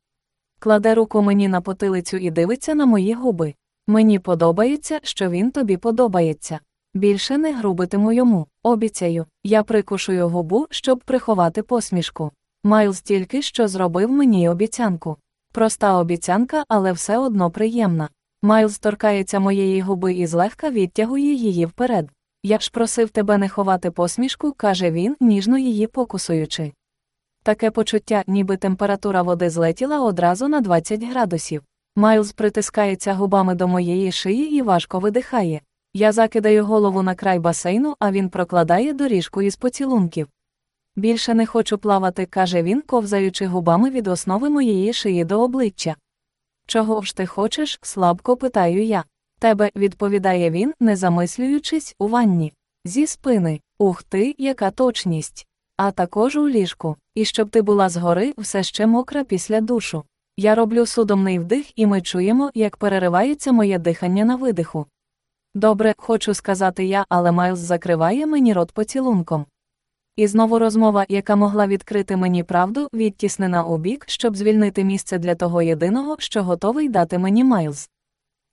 A: Кладе руку мені на потилицю і дивиться на мої губи. Мені подобається, що він тобі подобається. Більше не грубитиму йому, обіцяю, я прикушую губу, щоб приховати посмішку. Майлз тільки що зробив мені обіцянку. Проста обіцянка, але все одно приємна. Майлз торкається моєї губи і злегка відтягує її вперед. Я ж просив тебе не ховати посмішку, каже він, ніжно її покусуючи. Таке почуття, ніби температура води злетіла одразу на 20 градусів. Майлз притискається губами до моєї шиї і важко видихає. Я закидаю голову на край басейну, а він прокладає доріжку із поцілунків. Більше не хочу плавати, каже він, ковзаючи губами від основи моєї шиї до обличчя. Чого ж ти хочеш? слабко питаю я. Тебе, відповідає він, не замислюючись, у ванні. Зі спини. Ух ти, яка точність. А також у ліжку. І щоб ти була згори все ще мокра після душу. Я роблю судомний вдих, і ми чуємо, як переривається моє дихання на видиху. Добре, хочу сказати я, але Майлз закриває мені рот поцілунком. І знову розмова, яка могла відкрити мені правду, відтіснена у бік, щоб звільнити місце для того єдиного, що готовий дати мені Майлз.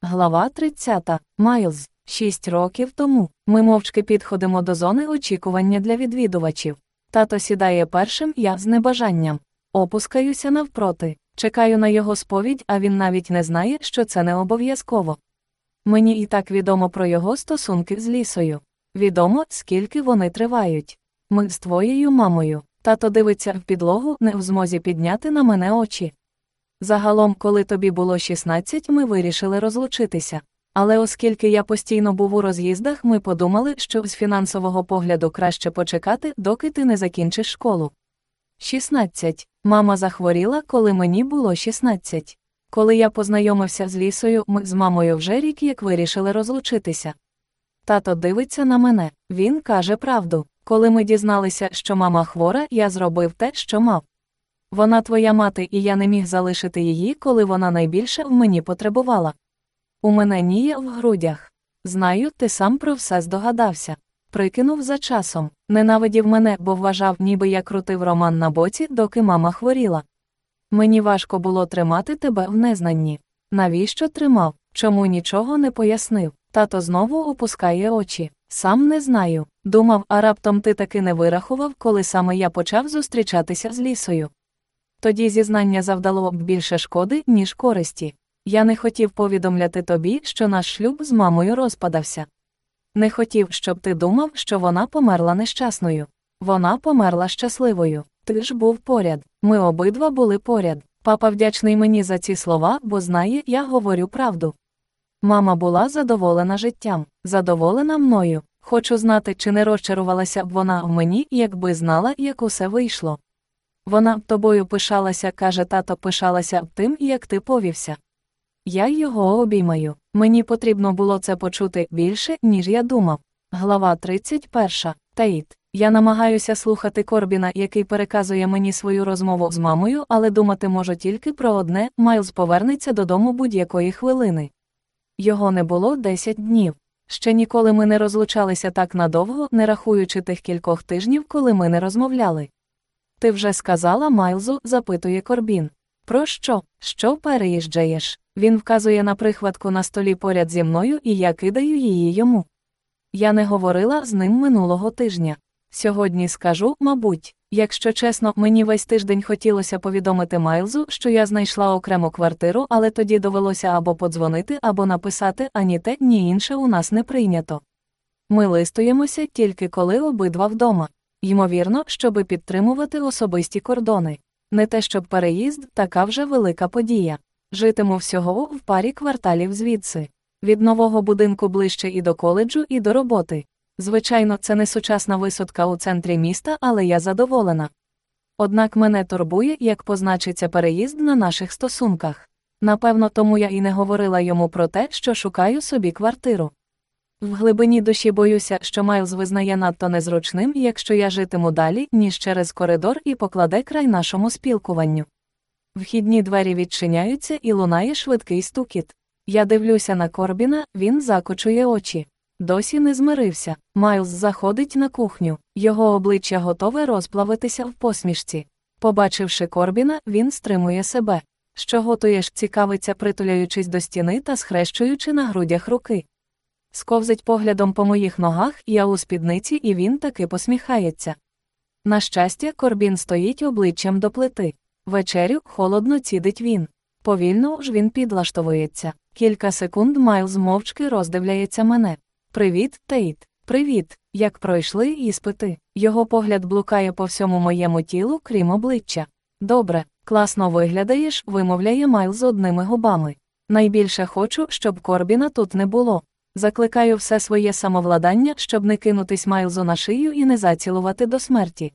A: Глава 30. Майлз. Шість років тому ми мовчки підходимо до зони очікування для відвідувачів. Тато сідає першим, я з небажанням. Опускаюся навпроти, чекаю на його сповідь, а він навіть не знає, що це не обов'язково. Мені і так відомо про його стосунки з лісою. Відомо, скільки вони тривають. Ми з твоєю мамою. Тато дивиться в підлогу, не в змозі підняти на мене очі. Загалом, коли тобі було 16, ми вирішили розлучитися. Але оскільки я постійно був у роз'їздах, ми подумали, що з фінансового погляду краще почекати, доки ти не закінчиш школу. 16. Мама захворіла, коли мені було 16. Коли я познайомився з лісою, ми з мамою вже рік як вирішили розлучитися. Тато дивиться на мене, він каже правду. Коли ми дізналися, що мама хвора, я зробив те, що мав. Вона твоя мати, і я не міг залишити її, коли вона найбільше в мені потребувала. У мене ніє в грудях. Знаю, ти сам про все здогадався. Прикинув за часом, ненавидів мене, бо вважав, ніби я крутив роман на боці, доки мама хворіла. Мені важко було тримати тебе в незнанні. Навіщо тримав? Чому нічого не пояснив? Тато знову опускає очі. Сам не знаю. Думав, а раптом ти таки не вирахував, коли саме я почав зустрічатися з лісою. Тоді зізнання завдало б більше шкоди, ніж користі. Я не хотів повідомляти тобі, що наш шлюб з мамою розпадався. Не хотів, щоб ти думав, що вона померла нещасною. Вона померла щасливою. Ти ж був поряд. Ми обидва були поряд. Папа вдячний мені за ці слова, бо знає, я говорю правду. Мама була задоволена життям, задоволена мною. Хочу знати, чи не розчарувалася б вона в мені, якби знала, як усе вийшло. Вона тобою пишалася, каже тато, пишалася тим, як ти повівся. Я його обіймаю. Мені потрібно було це почути більше, ніж я думав. Глава 31. Таїт. Я намагаюся слухати Корбіна, який переказує мені свою розмову з мамою, але думати можу тільки про одне Майлз повернеться додому будь-якої хвилини. Його не було 10 днів. Ще ніколи ми не розлучалися так надовго, не рахуючи тих кількох тижнів, коли ми не розмовляли. Ти вже сказала Майлзу, запитує Корбін. Про що? Що переїжджаєш? Він вказує на прихватку на столі поряд зі мною, і я кидаю її йому. Я не говорила з ним минулого тижня. Сьогодні скажу, мабуть, якщо чесно, мені весь тиждень хотілося повідомити Майлзу, що я знайшла окрему квартиру, але тоді довелося або подзвонити, або написати, ані те, ні інше у нас не прийнято. Ми листуємося тільки коли обидва вдома. Ймовірно, щоби підтримувати особисті кордони. Не те, щоб переїзд, така вже велика подія. Житиму всього в парі кварталів звідси. Від нового будинку ближче і до коледжу, і до роботи. Звичайно, це не сучасна висотка у центрі міста, але я задоволена. Однак мене турбує, як позначиться переїзд на наших стосунках. Напевно, тому я і не говорила йому про те, що шукаю собі квартиру. В глибині душі боюся, що Майлз визнає надто незручним, якщо я житиму далі, ніж через коридор і покладе край нашому спілкуванню. Вхідні двері відчиняються і лунає швидкий стукіт. Я дивлюся на Корбіна, він закочує очі. Досі не змирився. Майлз заходить на кухню, його обличчя готове розплавитися в посмішці. Побачивши Корбіна, він стримує себе. Що готуєш, цікавиться, притуляючись до стіни та схрещуючи на грудях руки. Сковзить поглядом по моїх ногах, я у спідниці, і він таки посміхається. На щастя, Корбін стоїть обличчям до плити. Вечерю холодно цідить він. Повільно ж він підлаштовується. Кілька секунд Майлз мовчки роздивляється мене. Привіт, Тейт. Привіт. Як пройшли іспити. Його погляд блукає по всьому моєму тілу, крім обличчя. Добре, класно виглядаєш, вимовляє Майлз одними губами. Найбільше хочу, щоб Корбіна тут не було. Закликаю все своє самовладання, щоб не кинутись Майлзу на шию і не зацілувати до смерті.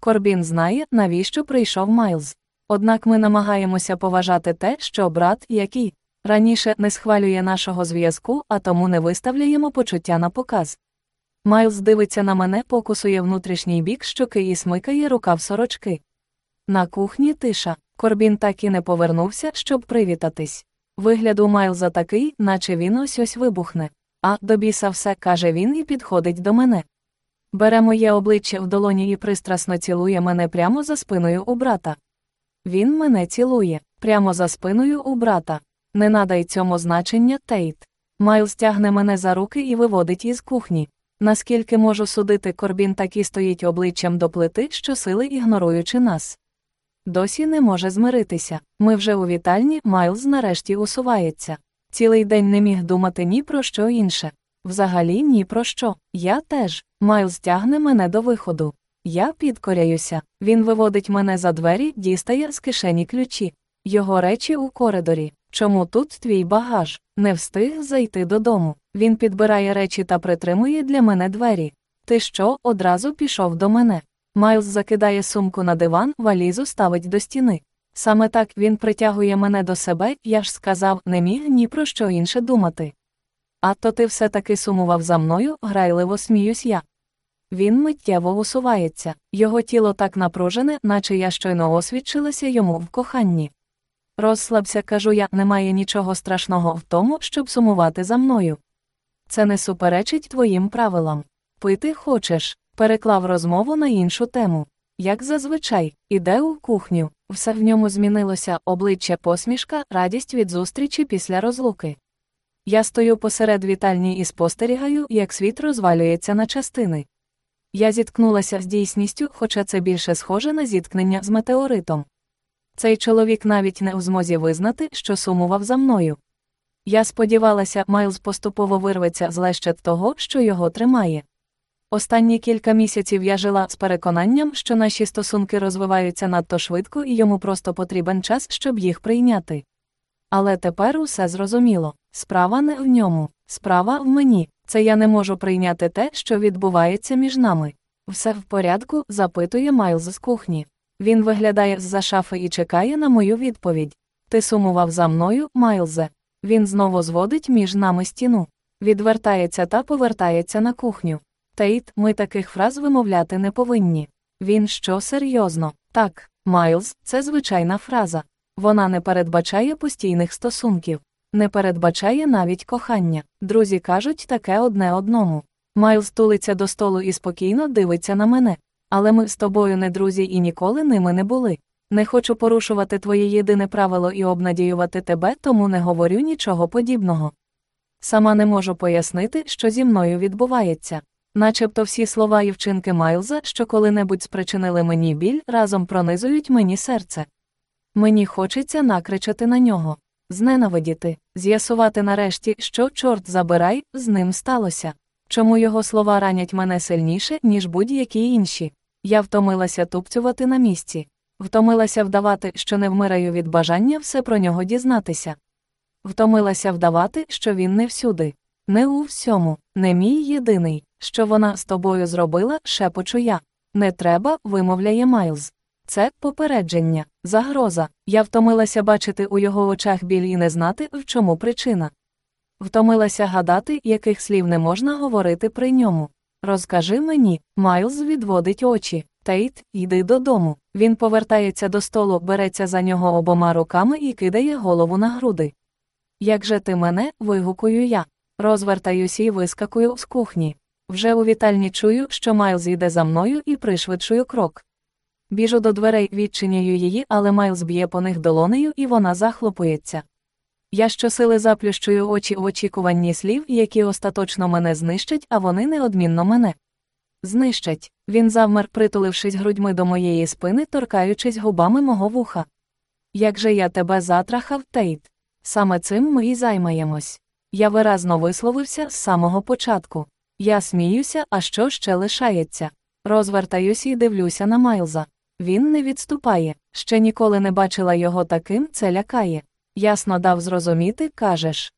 A: Корбін знає, навіщо прийшов Майлз. Однак ми намагаємося поважати те, що брат, який раніше не схвалює нашого зв'язку, а тому не виставляємо почуття на показ. Майлз дивиться на мене, покусує внутрішній бік щоки і смикає рукав сорочки. На кухні тиша. Корбін так і не повернувся, щоб привітатись. Вигляд у Майлза такий, наче він ось ось вибухне. А до біса все каже він і підходить до мене. Бере моє обличчя в долоні і пристрасно цілує мене прямо за спиною у брата. Він мене цілує, прямо за спиною у брата. Не надай цьому значення Тейт. Майлз тягне мене за руки і виводить із кухні. Наскільки можу судити, Корбін так і стоїть обличчям до плити, щосили ігноруючи нас. Досі не може змиритися. Ми вже у вітальні, Майлз нарешті усувається. Цілий день не міг думати ні про що інше. Взагалі ні про що. Я теж. Майлз тягне мене до виходу. Я підкоряюся. Він виводить мене за двері, дістає з кишені ключі. Його речі у коридорі. Чому тут твій багаж? Не встиг зайти додому. Він підбирає речі та притримує для мене двері. Ти що, одразу пішов до мене? Майлз закидає сумку на диван, валізу ставить до стіни. Саме так він притягує мене до себе, я ж сказав, не міг ні про що інше думати. А то ти все таки сумував за мною, грайливо сміюсь я. Він миттєво усувається, його тіло так напружене, наче я щойно освідчилася йому в коханні. Розслабся, кажу я, немає нічого страшного в тому, щоб сумувати за мною. Це не суперечить твоїм правилам. Пити хочеш, переклав розмову на іншу тему. Як зазвичай, іде у кухню, все в ньому змінилося обличчя посмішка, радість від зустрічі після розлуки. Я стою посеред вітальні і спостерігаю, як світ розвалюється на частини. Я зіткнулася з дійсністю, хоча це більше схоже на зіткнення з метеоритом. Цей чоловік навіть не у змозі визнати, що сумував за мною. Я сподівалася, Майлз поступово вирветься з лещет того, що його тримає. Останні кілька місяців я жила з переконанням, що наші стосунки розвиваються надто швидко і йому просто потрібен час, щоб їх прийняти. Але тепер усе зрозуміло справа не в ньому, справа в мені. Це я не можу прийняти те, що відбувається між нами. Все в порядку, запитує Майлз з кухні. Він виглядає з-за шафи і чекає на мою відповідь. Ти сумував за мною, Майлзе. Він знову зводить між нами стіну. Відвертається та повертається на кухню. Тейт, ми таких фраз вимовляти не повинні. Він що серйозно? Так, Майлз, це звичайна фраза. Вона не передбачає постійних стосунків, не передбачає навіть кохання. Друзі кажуть таке одне одному. Майлз тулиться до столу і спокійно дивиться на мене. Але ми з тобою не друзі і ніколи ними не були. Не хочу порушувати твоє єдине правило і обнадіювати тебе, тому не говорю нічого подібного. Сама не можу пояснити, що зі мною відбувається. Начебто всі слова і вчинки Майлза, що коли-небудь спричинили мені біль, разом пронизують мені серце. Мені хочеться накричати на нього, зненавидіти, з'ясувати нарешті, що, чорт забирай, з ним сталося. Чому його слова ранять мене сильніше, ніж будь-які інші. Я втомилася тупцювати на місці, втомилася вдавати, що не вмираю від бажання все про нього дізнатися. Втомилася вдавати, що він не всюди, не у всьому, не мій єдиний, що вона з тобою зробила, шепочу я. Не треба, вимовляє Майлз. Це попередження, загроза. Я втомилася бачити у його очах біль і не знати, в чому причина. Втомилася гадати, яких слів не можна говорити при ньому. Розкажи мені, Майлз відводить очі. Тейт, йди додому. Він повертається до столу, береться за нього обома руками і кидає голову на груди. Як же ти мене, вигукую я. Розвертаюся і вискакую з кухні. Вже у вітальні чую, що Майлз йде за мною і пришвидшую крок. Біжу до дверей, відчиняю її, але Майлз б'є по них долонею і вона захлопується. Я щосили заплющую очі в очікуванні слів, які остаточно мене знищать, а вони неодмінно мене. Знищать. Він завмер, притулившись грудьми до моєї спини, торкаючись губами мого вуха. Як же я тебе затрахав, Тейт? Саме цим ми і займаємось. Я виразно висловився з самого початку. Я сміюся, а що ще лишається? Розвертаюся і дивлюся на Майлза. Він не відступає. Ще ніколи не бачила його таким, це лякає. Ясно дав зрозуміти, кажеш.